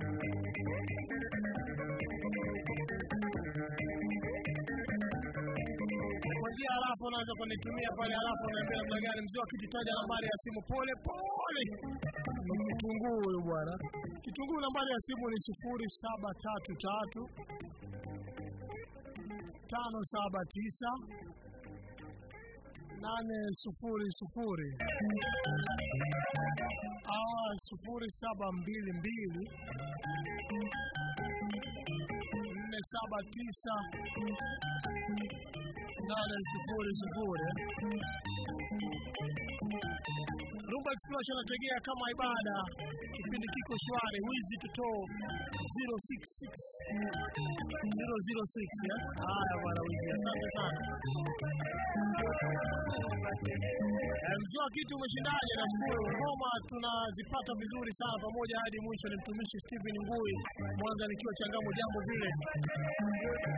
kwa alafu unaweza kunitumia pale, alafu unaniambia namna gani. Mzee akijitaja nambari ya simu pole pole. Kitunguu huyu bwana, kitunguu nambari ya simu ni sifuri saba tatu tatu tano saba tisa nane sufuri sufuri awa sufuri saba mbili mbili nne saba tisa فعلا سفور Rumba Express anategea kama ibada, kipindi kiko shwari. Wizi tuto 066 006 eh? Haya bwana Wizi, asante sana. Eh, Mjua kitu umeshindaje? Nashukuru. Ngoma tunazipata vizuri sana pamoja hadi mwisho. Ni mtumishi Steven Ngui Mwanza, nikiwa changamo jambo vile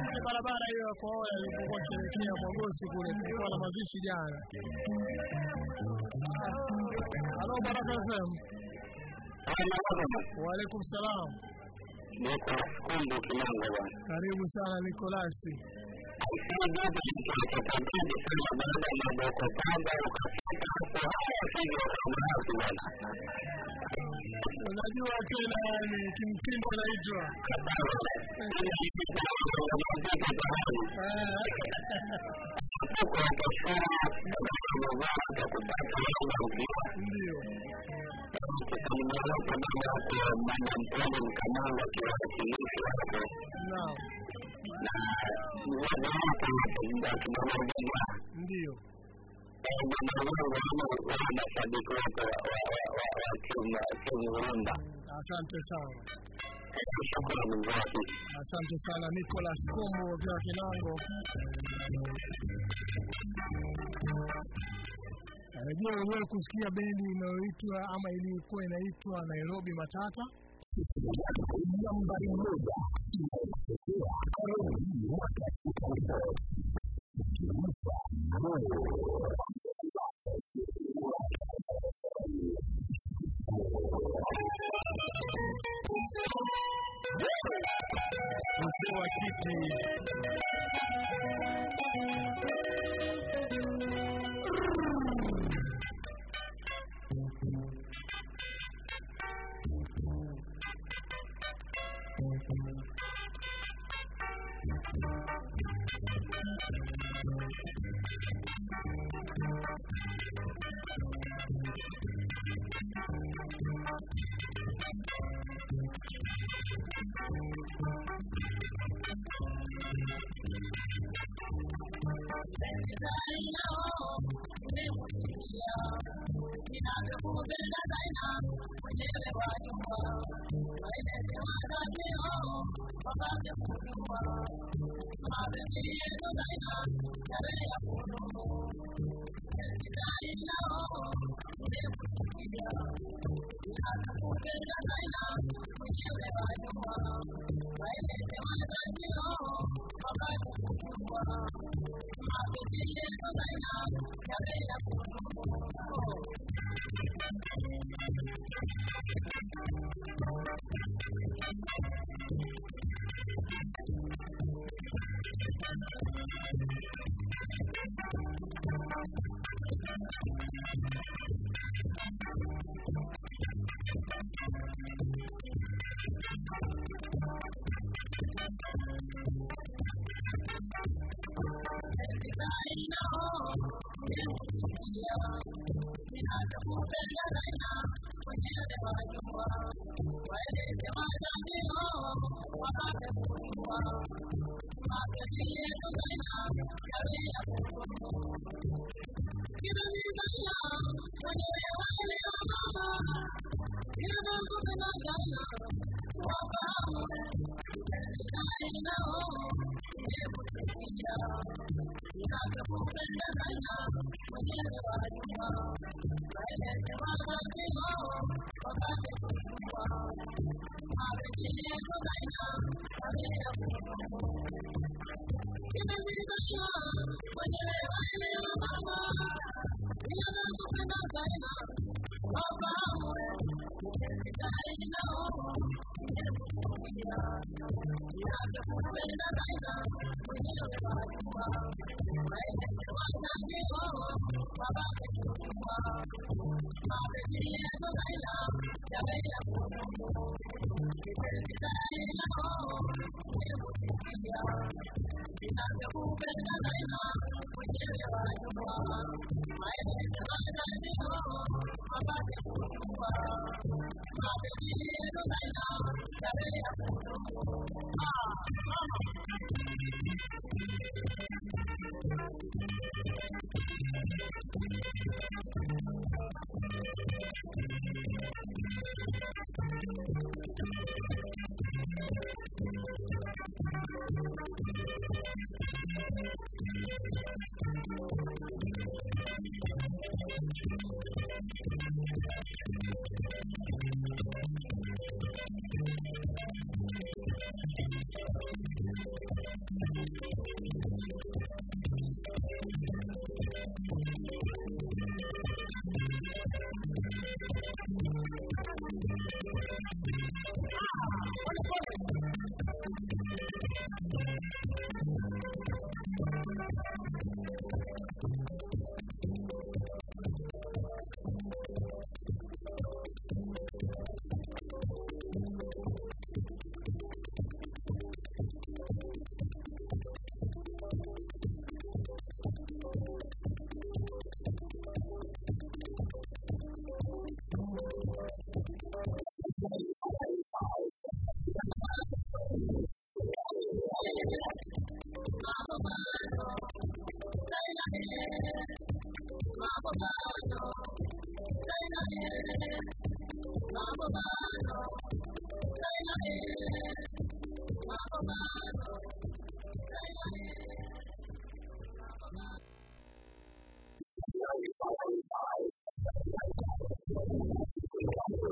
kule barabara hiyo ya Kohola ilipokuwa kielekea Mwagosi kule, kulikuwa na mazishi jana. ألو بركه فهم وعليكم السلام كaribu وسهلا nikolasi aisinibidi ikakabidi unajua tena ni kimtindo naitwa ndio ndio asante sana. Asante sana Nicolas Kombo vya Kinango. Najua wewe kusikia bendi inayoitwa ama ilikuwa inaitwa Nairobi Matata. nambari moja inayotetea karoli mwaka elfu moja ikiupa moyo mzee wa kiti Thank you.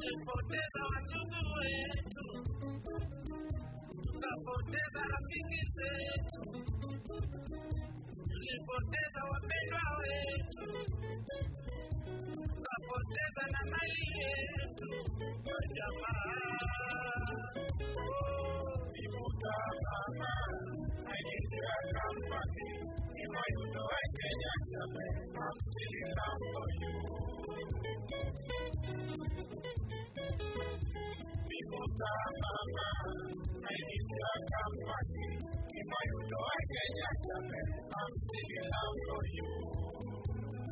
forteza la tungu yetu, tutapoteza rafiki zetu, tulipoteza wapendwa wetu. Tunapoteza na mali yetu kwa jamaa. Mama alitia kampani imayudo Kenya chame hamsini mama kampani chame.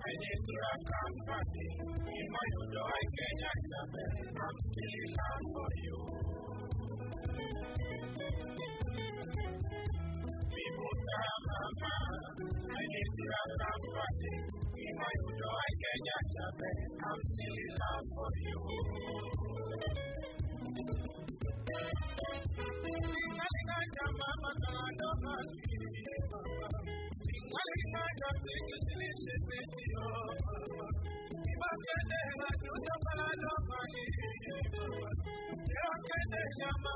Peninsula Company. In my Udoi, Kenya, Japan, I'm still in love for you. Mibuta Mama, Peninsula Company. In my Udoi, Kenya, Japan, I'm still in love for you. Mama,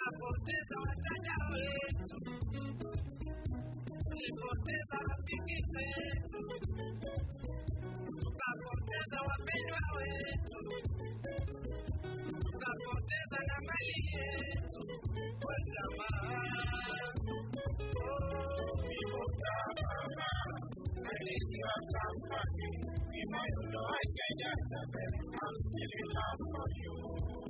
tukapoteza wateja wetu, tulipoteza rafiki zetu, tukapoteza wapendwa wetu, tukapoteza na mali yetu. Kwa jamaa. I'm still in love for you.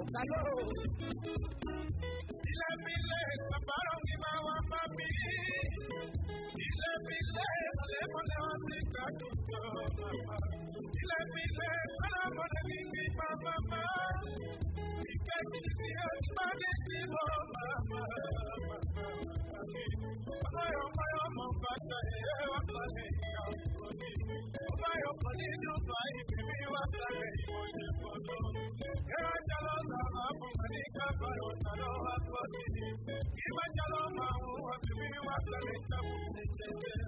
Òkàlọ́ ilé mi lé bàbára òní máa wá bá mi. Ilé mi lé mọ̀lẹ́mọ̀lẹ́ wọn ti gbádùn jọ màmá. Ilé mi lé mọ̀lẹ́mọ̀lẹ́ mi ní màmá má. Ìfẹ́ mi ni ọ̀gbádé ti lọ màmá. Ọlọ́yọ̀ mọ́yọ́ mọ̀ bàtà ẹ̀yẹ́ wà lálẹ́ ìyá fire for the new fire, if you want to be more than for you. Here I tell us, I have a money, come by what I know what was me. If I tell us, I want to be what I mean, come to the children.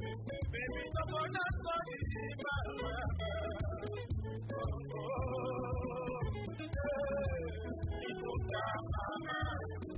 Baby, the one that's not easy, my love. Oh, oh, oh, oh, oh, oh, oh, oh, oh, oh,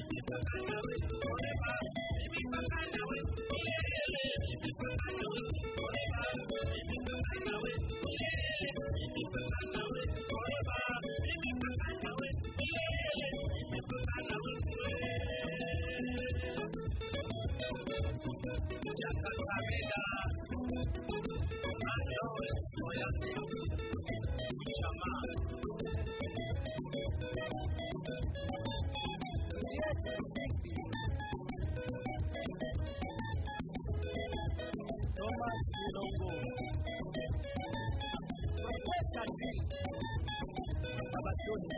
你明白那味，我明白。你明白那味，我眼泪。你明白那味，我明白。你明白那味，我眼泪。你明白那味，我明白。你明白那味，我眼泪。你明白那味。Thomas Kilongo. Professor Z. Abasuni.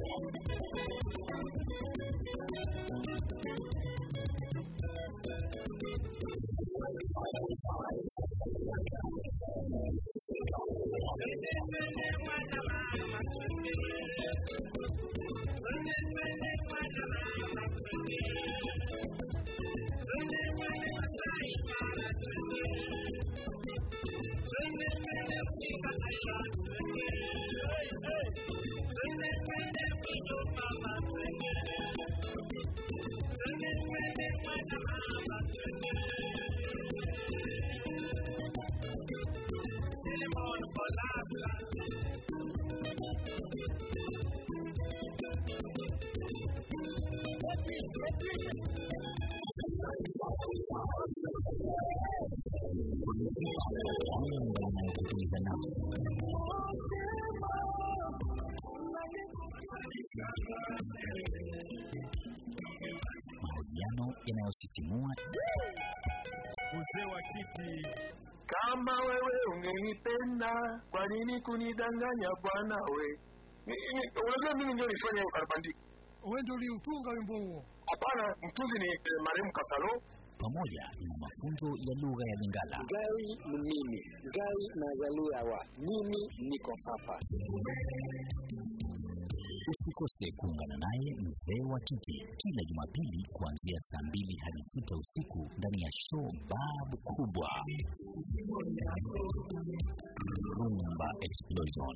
Mariano e Nelson Simon. Museu aqui de Kama wewe ungenipenda, kwa nini kunidanganya bwana we? Unajua mimi ndio nilifanya hiyo karabandiki. Wewe ndio uliutunga wimbo huo? Hapana, mtunzi ni eh, marehemu Kasalo. pamoja na mafunzo ya lugha ya Lingala. Gai ni mimi, Gai na Zaluyawa, mimi niko hapa. Usikose kuungana naye mzee wa kike kila Jumapili kuanzia saa mbili hadi sita usiku ndani ya show babu kubwa Rumba Explosion.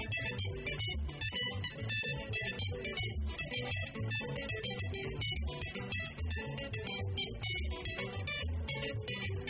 Thank you.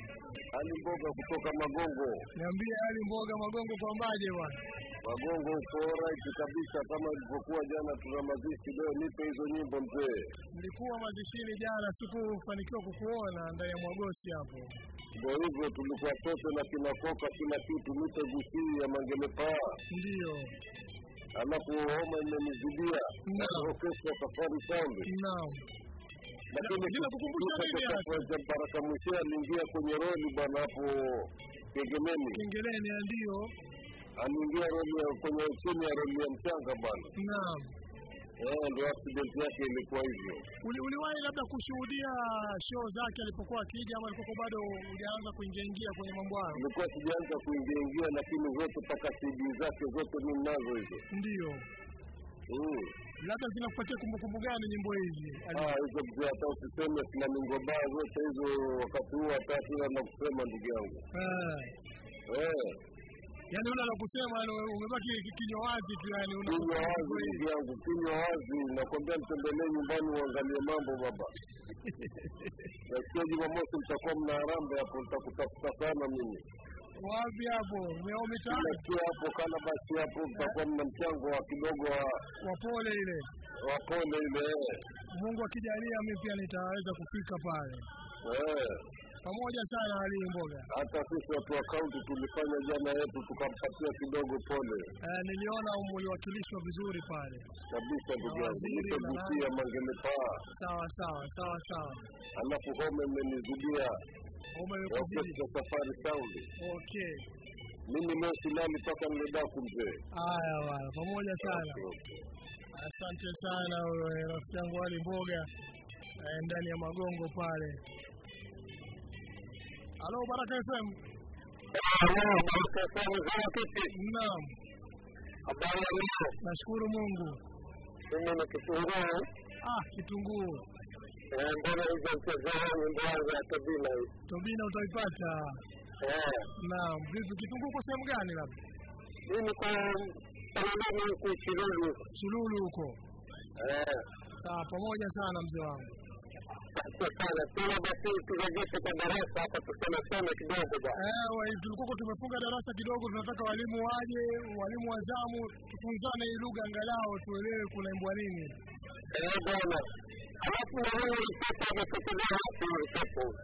Ali Mboga kutoka Magongo. niambie Ali Mboga Magongo kwambaje bwana? Magongo uko right kabisa, kama ilivyokuwa jana. Tuna mazishi leo, nipe hizo nyimbo mzee. Nilikuwa mazishini jana, sikufanikiwa kukuona ndani ya Mwagosi hapo. Ndio hivyo, tulikuwa sote na kina Koka kila kitu, nipe gusii ya Mangelepaa. Ndio, alafu homa imenizidia orkestra Safari Sound. naam. Baraka Mwishe aliingia kwenye roli bwana hapo Kengeleni, Kengeleni ndio. aliingia roli ya- kwenye chini ya roli ya mchanga bwana. Naam. Eh, ndio accident yake ilikuwa hivyo. Uli, uliwahi labda kushuhudia show zake alipokuwa akija ama alipokuwa bado hujaanza kuingia ingia kwenye mambo hayo? Nilikuwa sijaanza kuingia ingia, lakini zote paka CD zake zote mimi nazo hizo. Ndio. Mm. Labda zinakupatia kumbukumbu gani nyimbo hizi? Ah, hizo mzee, hata usiseme sina mingobaa zote hizo, wakati huo hata kila na kusema ndugu yangu. Eh. Eh, Yaani una la kusema, yani umebaki ki- kinywa wazi tu yani una kinywa wazi ndugu yangu, kinywa wazi. Nakwambia mtembelee nyumbani uangalie mambo baba. na Nasikia Jumamosi mtakuwa mna harambee hapo, nitakutafuta sana mimi. Wapi hapo? Meo mitaani hapo kana basi hapo mtakuwa mna mchango wa kidogo wa wa pole ile. wa pole ile. eh. Mungu akijalia mimi pia nitaweza kufika pale. Eh. Pamoja sana Ali Mboga. Hata sisi watu wa kaunti tulifanya jana yetu tukampatia kidogo pole Eh, niliona uliwakilishwa vizuri pale. kabisa, ndugu yangu. Waziri Nipe na gusia Mangele Paa, Sawa sawa sawa sawa. alafu home imenizidia Safari Sound. Okay. Mimi leo silali mpaka niledaku mzee. Haya bwana, pamoja sana. Asante sana rafiki yangu Ali Mboga eh, ndani ya magongo pale. Halo Baraka FM. Naam. Habari leo? Nashukuru Mungu. Mimi na kitunguu. Ah, kitunguu. Mbona hizo mchezao nyimbo yangu ya Tobina hii? Tobina utaipata. Eh, Naam. Vipi kitunguu kwa sehemu gani labda? mimi kwa Salamani huko Chilulu. Chilulu huko. Eh, Sawa, pamoja sana mzee wangu. Sana. Tuna basi turejeshe kwa darasa hapa tuseme kidogo bwana. Eh, tulikuwa tumefunga darasa kidogo, tunataka walimu waje, walimu wa zamu, tufunzane hii lugha angalau tuelewe kunaimbwa nini. Eh, bwana. Alafu na wapi?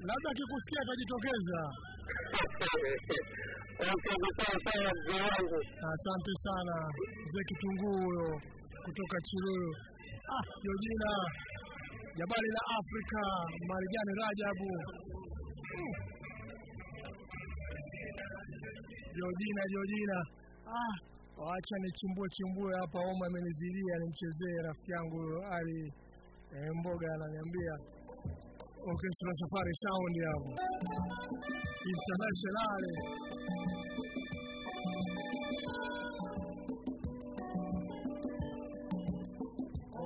Labda akikusikia atajitokeza. Asante sana mzee Kitunguu huyo kutoka Chiruyo. Ah, Jojina Jabali la Afrika, Marijani Rajabu. Mm. Jojina, Jojina. Ah, wacha nichumbue chimbue hapa, homa imenizidia, nimchezee rafiki yangu Ali eh, Mboga ananiambia orchestra Safari Sound hapo international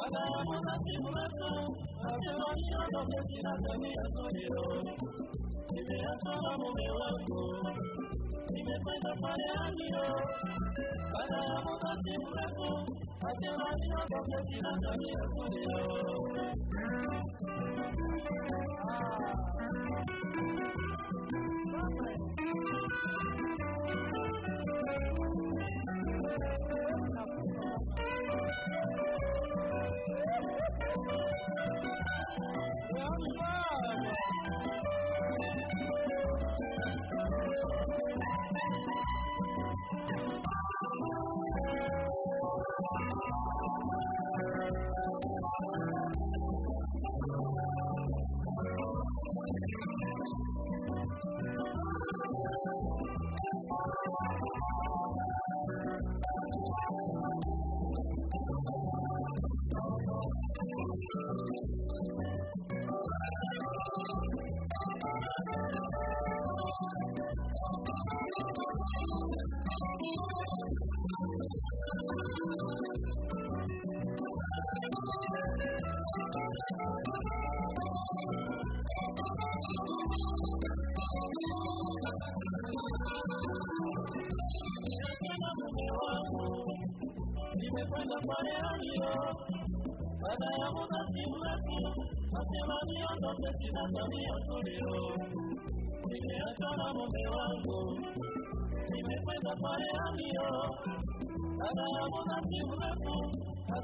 La el la. Thank you. Well, yeah.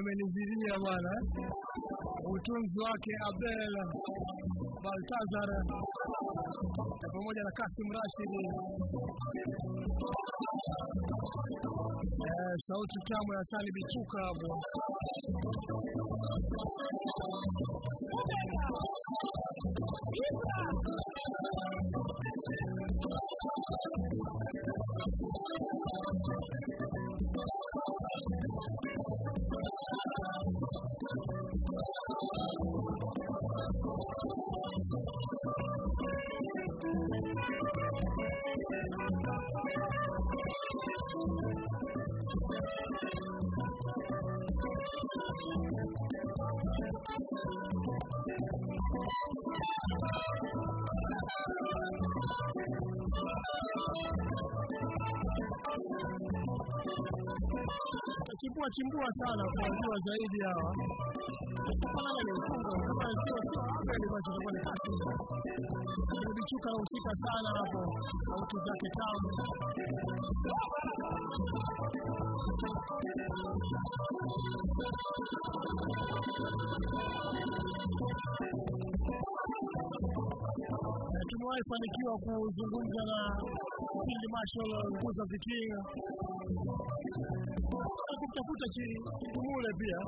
imenizidia bwana, utunzi wake Abdel Baltazar pamoja na Kasim Rashidi. Eh, sauti tamu ya Sani Bichuka hapo. Chimbua chimbua sana kuwajua zaidi hawa kufanana ni mfungo kama sio sio kweli basi itakuwa ni kasi Kirudi Chuka anahusika sana hapo sauti zake tamu Na kuzungumza na Field Marshal Kuza Vikinga kumtafuta Chidumule pia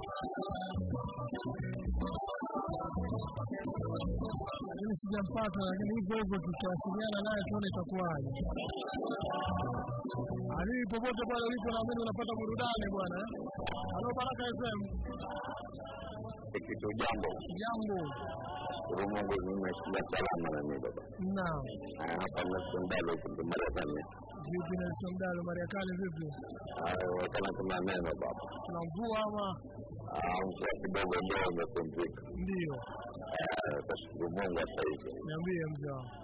lakini sijampata, lakini hivyo hivyo tutawasiliana naye tuone itakuwaje. Ali, popote pale ulipo, naamini unapata burudani bwana. eh? Halo Baraka FM, Kitu jambo. jambo. Mungu nimeshinda salama na mimi baba. Naam, Ah, Hapa na sundalo kumbe Marekani. vipi Nelson Dalo, Mariakani vipi? Ah, wakana kuna neno baba. Kuna mvua ama? Ah, mvua kidogo ndio imepumzika. Ndio, Ah, Tashukuru Mungu hata hivyo. niambie mzee wangu.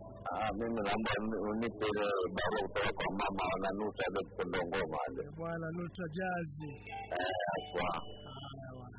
Mimi naomba unipe ile barua kutoka kwa mama ananusa ile mkondo ngoma ile. Bwana Nutra Jazi. Eh, aswa.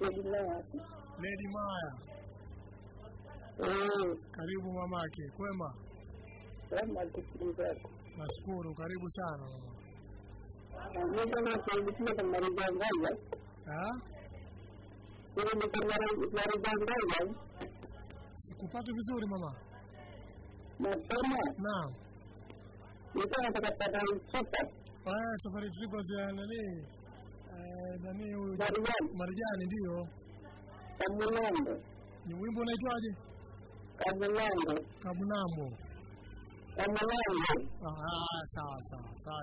Lady Maya. Lady Karibu mamake, kwema? Kwema, kushukuru. Nashukuru, karibu sana mama. Sikupati vizuri mama. Nasema? Naam. Nilikuwa nataka kupata safari. Ah, safari tulipo za? Eh, nani huyu? Marijani. Marijani ndio. Kabunambo. Ni wimbo unaitwaje? Kabunambo. Kabunambo. Kabunambo. Ah, sawa sawa. Sawa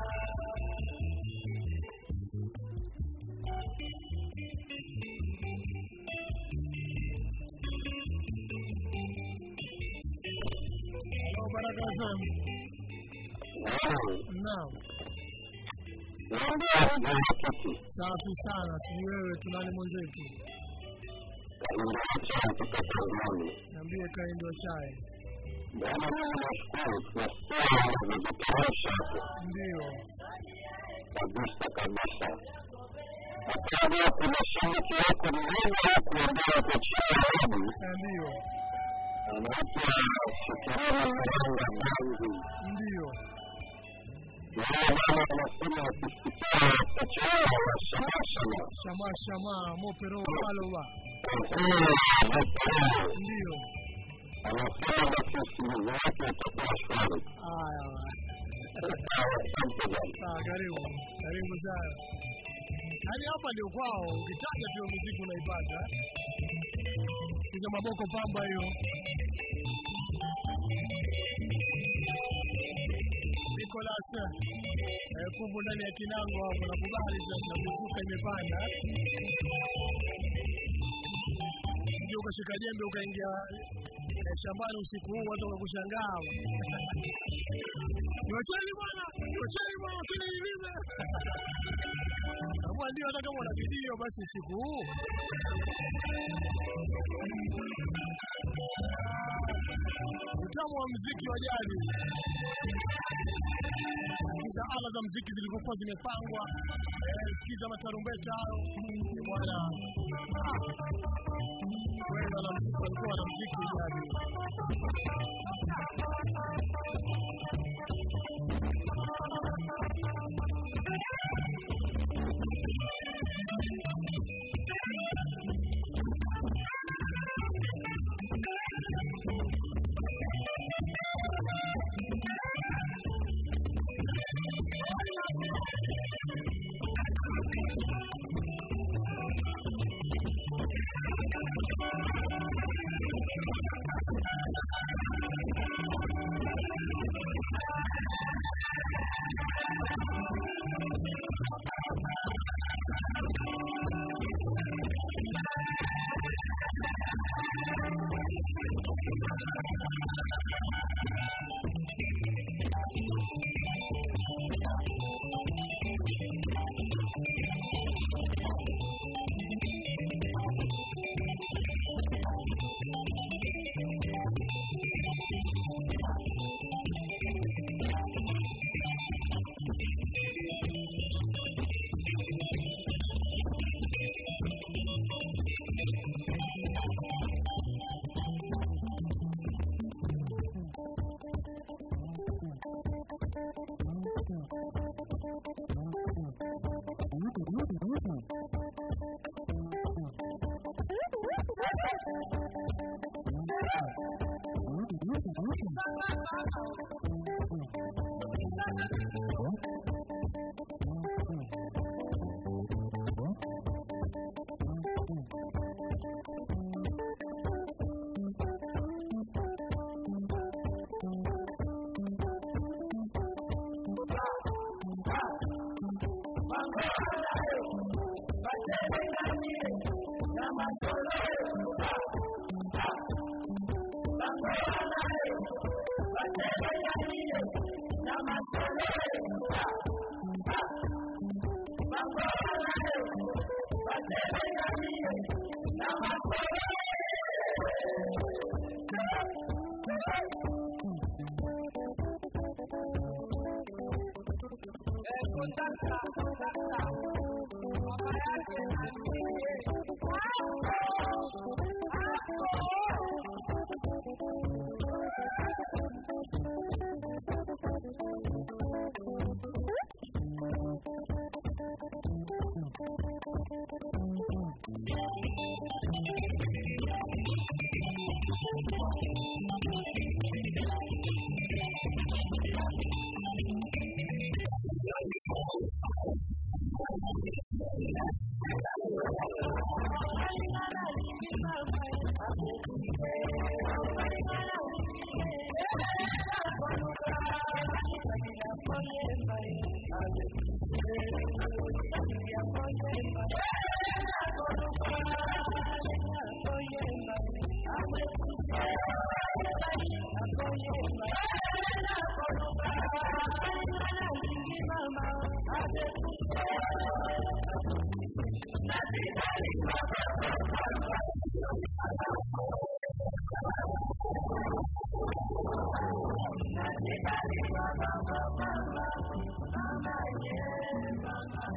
Naam. Safi sana. Sijui wewe tunani mwenzetu. Niambie kaindo chai. Ndio. kabisa kabisa. Kuna shabiki yako mmoja kuondoa kwa chini Ndio. Ndio. Shama shama mopero alowa. Ndio. Sawa, karibu karibu sana. Hadi hapa ndio kwao, ukitaja tu muziki unaipata. Kiza maboko pamba hiyo. Nicolas eh, kumbu ndani ya kinango hapo na kubali sasa mizuka imepanda. Ndio ukashika jembe ukaingia shambani usiku huu watu wakakushangaa. Niwacheni bwana, niwacheni bwana, wacheni nilime. Kama ndio hata kama una video basi usiku huu utamu wa mziki wa jadi sikiza ala za mziki zilivyokuwa zimepangwa. Eh, sikiza matarumbeta hayo bwana kwenda na mtu walikuwa na mziki jadi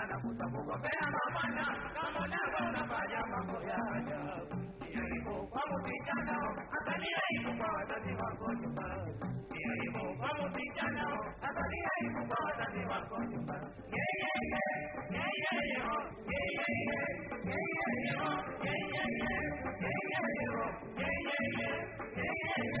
sana kuta kuko pea mamana kama nako unafanya mambo yaya hiyo hivyo kwangu vijana hata ni aibu kwa wazazi wako nyumba hiyo hivyo kwangu vijana hata ni aibu kwa wazazi wako nyumba yeyeye yeyeye yeyeye yeyeye yeyeye yeyeye yeyeye yeyeye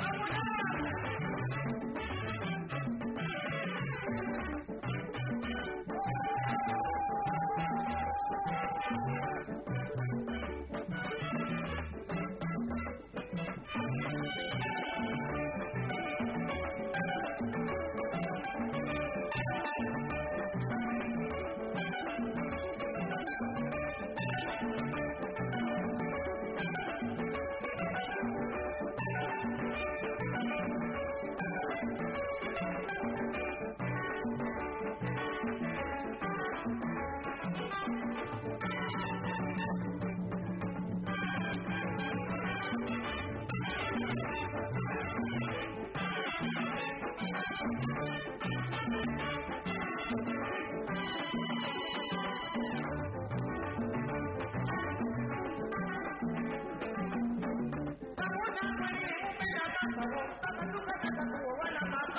Yeah.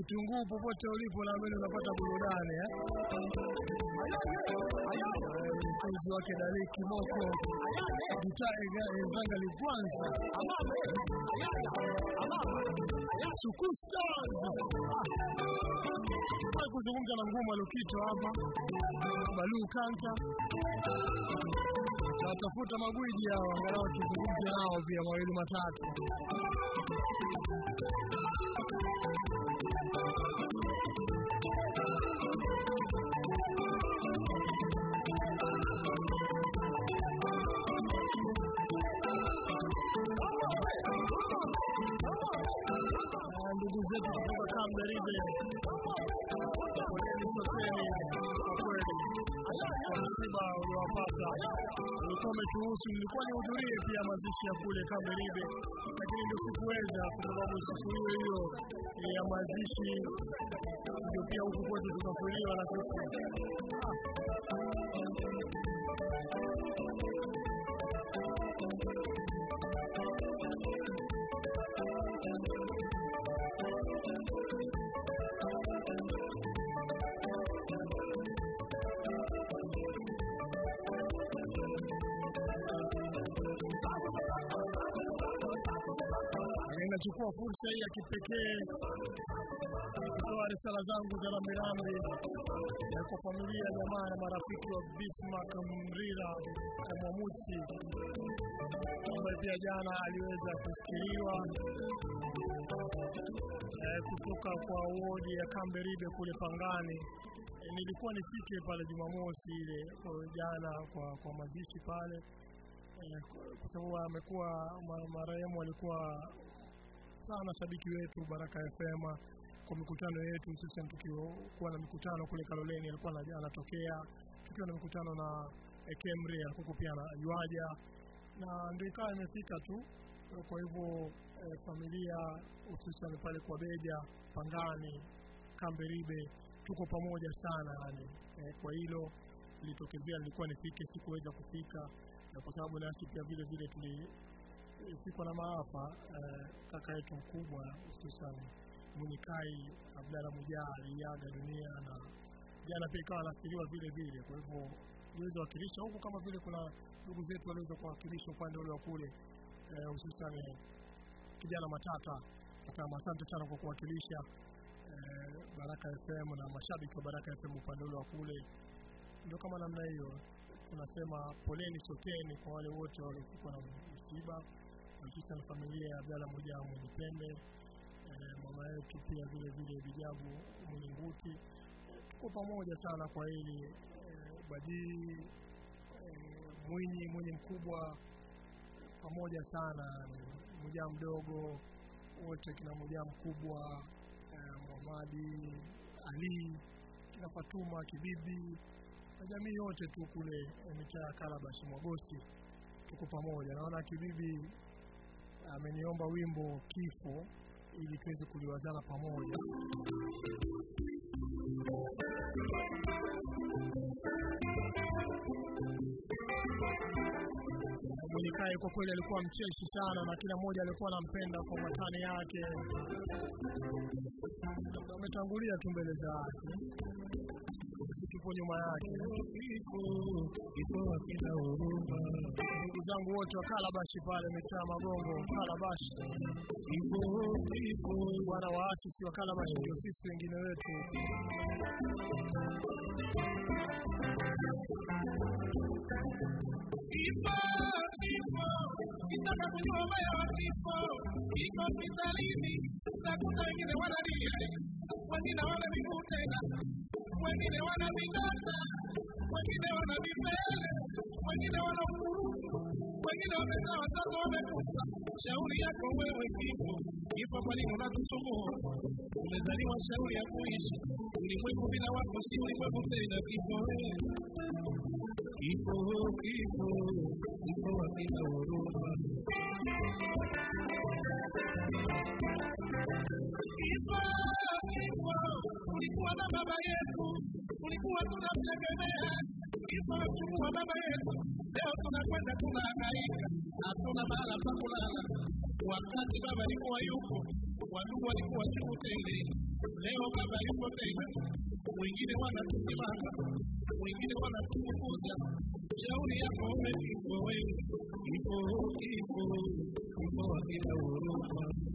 Kitunguu popote ulipo na mimi unapata burudani eh? Wake Dali Kimoko Zanga Likwanza Sukustas kuzungumza na Nguma Lukito hapa. Balu Kanta natafuta magwiji hao angalau tuzungumze nao pia mawili matatu Umetuhusu, nilikuwa nihudhurie pia mazishi ya kule Kamdaribe, lakini ndio sikuweza kwa sababu siku hiyo hiyo ya mazishi ndio pia huku kwetu tukafuliwa na sisi Ninachukua fursa hii ya kipekee kutoa risala zangu za rambirambi kwa familia, jamaa na marafiki wa Bismarck Mrira na Mwamusi ambaye pia jana aliweza kusikiliwa eh, kutoka kwa wodi ya Kamberibe kule Pangani. Eh, nilikuwa nifike pale Jumamosi ile jana kwa, kwa mazishi pale eh, kwa sababu amekuwa marehemu alikuwa sana shabiki wetu Baraka FM kwa mikutano yetu, hususan tukikuwa na mikutano kule Kaloleni alikuwa anatokea, tukiwa na mikutano na eh, Kemri alikuwa pia na yuaja, na ndio ikawa imefika tu. Kwa hivyo eh, familia hususan pale kwa Beja, Pangani, Kamberibe tuko pamoja sana yani. Eh, kwa hilo litokezea nilikuwa nifike, sikuweza kufika na kwa sababu nasi pia vile vile tuli fikwa na maafa eh, kaka yetu mkubwa hususan Munikai Abdalla Mujaa aliaga dunia na jana pia ikawa anasiriwa vile vile. Kwa hivyo niweza wakilisha huku kama vile kuna ndugu zetu waliweza kuwakilisha upande ule wa kule eh, hususan eh, kijana Matata. akama asante sana kwa kuwakilisha eh, Baraka FM na mashabiki wa Baraka FM upande ule wa kule. Ndio kama namna hiyo tunasema poleni soteni kwa wale wote waliofikwa na msiba hususan familia ya Abdalla mwenye pembe eh, mama yetu pia vile vile Bijabu mwenye nguti. Eh, tuko pamoja sana kwa hili eh, Badii Mwinyi mwenye mkubwa pamoja sana Mujaa mdogo wote kina Mujaa mkubwa Muhamadi Ali kina Fatuma Kibibi na jamii yote tu kule mitaa ya Kalabashi Mwagosi, tuko pamoja. Naona Kibibi ameniomba wimbo Kifo ili tuweze kuliwazana pamoja. Mwenyekai kwa kweli alikuwa mcheshi sana na kila mmoja alikuwa anampenda kwa matani yake. Ametangulia tu mbele za haki, sisi tupo nyuma yake. Ndugu zangu wote wa Kalabashi pale mitaa Magongo, Kalabashi, bwana waasisi wa Kalabashi ndio sisi wengine wetu. Ipo, ipo, kitaka kujua ubaya ipo, ipo hospitalini, nakuta wengine wanalia, wengine wana miguu tena, wengine wana vidonda, wengine wana vipele, wengine wana ukurutu, wengine wamezaa watoto wamekufa. Shauri yako wewe kifo, kifo kwa nini unatusumbua? Umezaliwa shauri ya kuishi, ulimwengu bila wako si ulikuwa na baba yetu, ulikuwa tunategemea Kifo wa baba yetu, leo tunakwenda tunahangaika, hatuna mahala pa kulala. Wakati baba alikuwa yuko, wadugu walikuwa juu tele. Leo baba yuko tena, wengine wanatusimama, wengine wanatukuza. Shauri yako wewe, kifo wewe, kifo, kifo, kifo wakina huruma.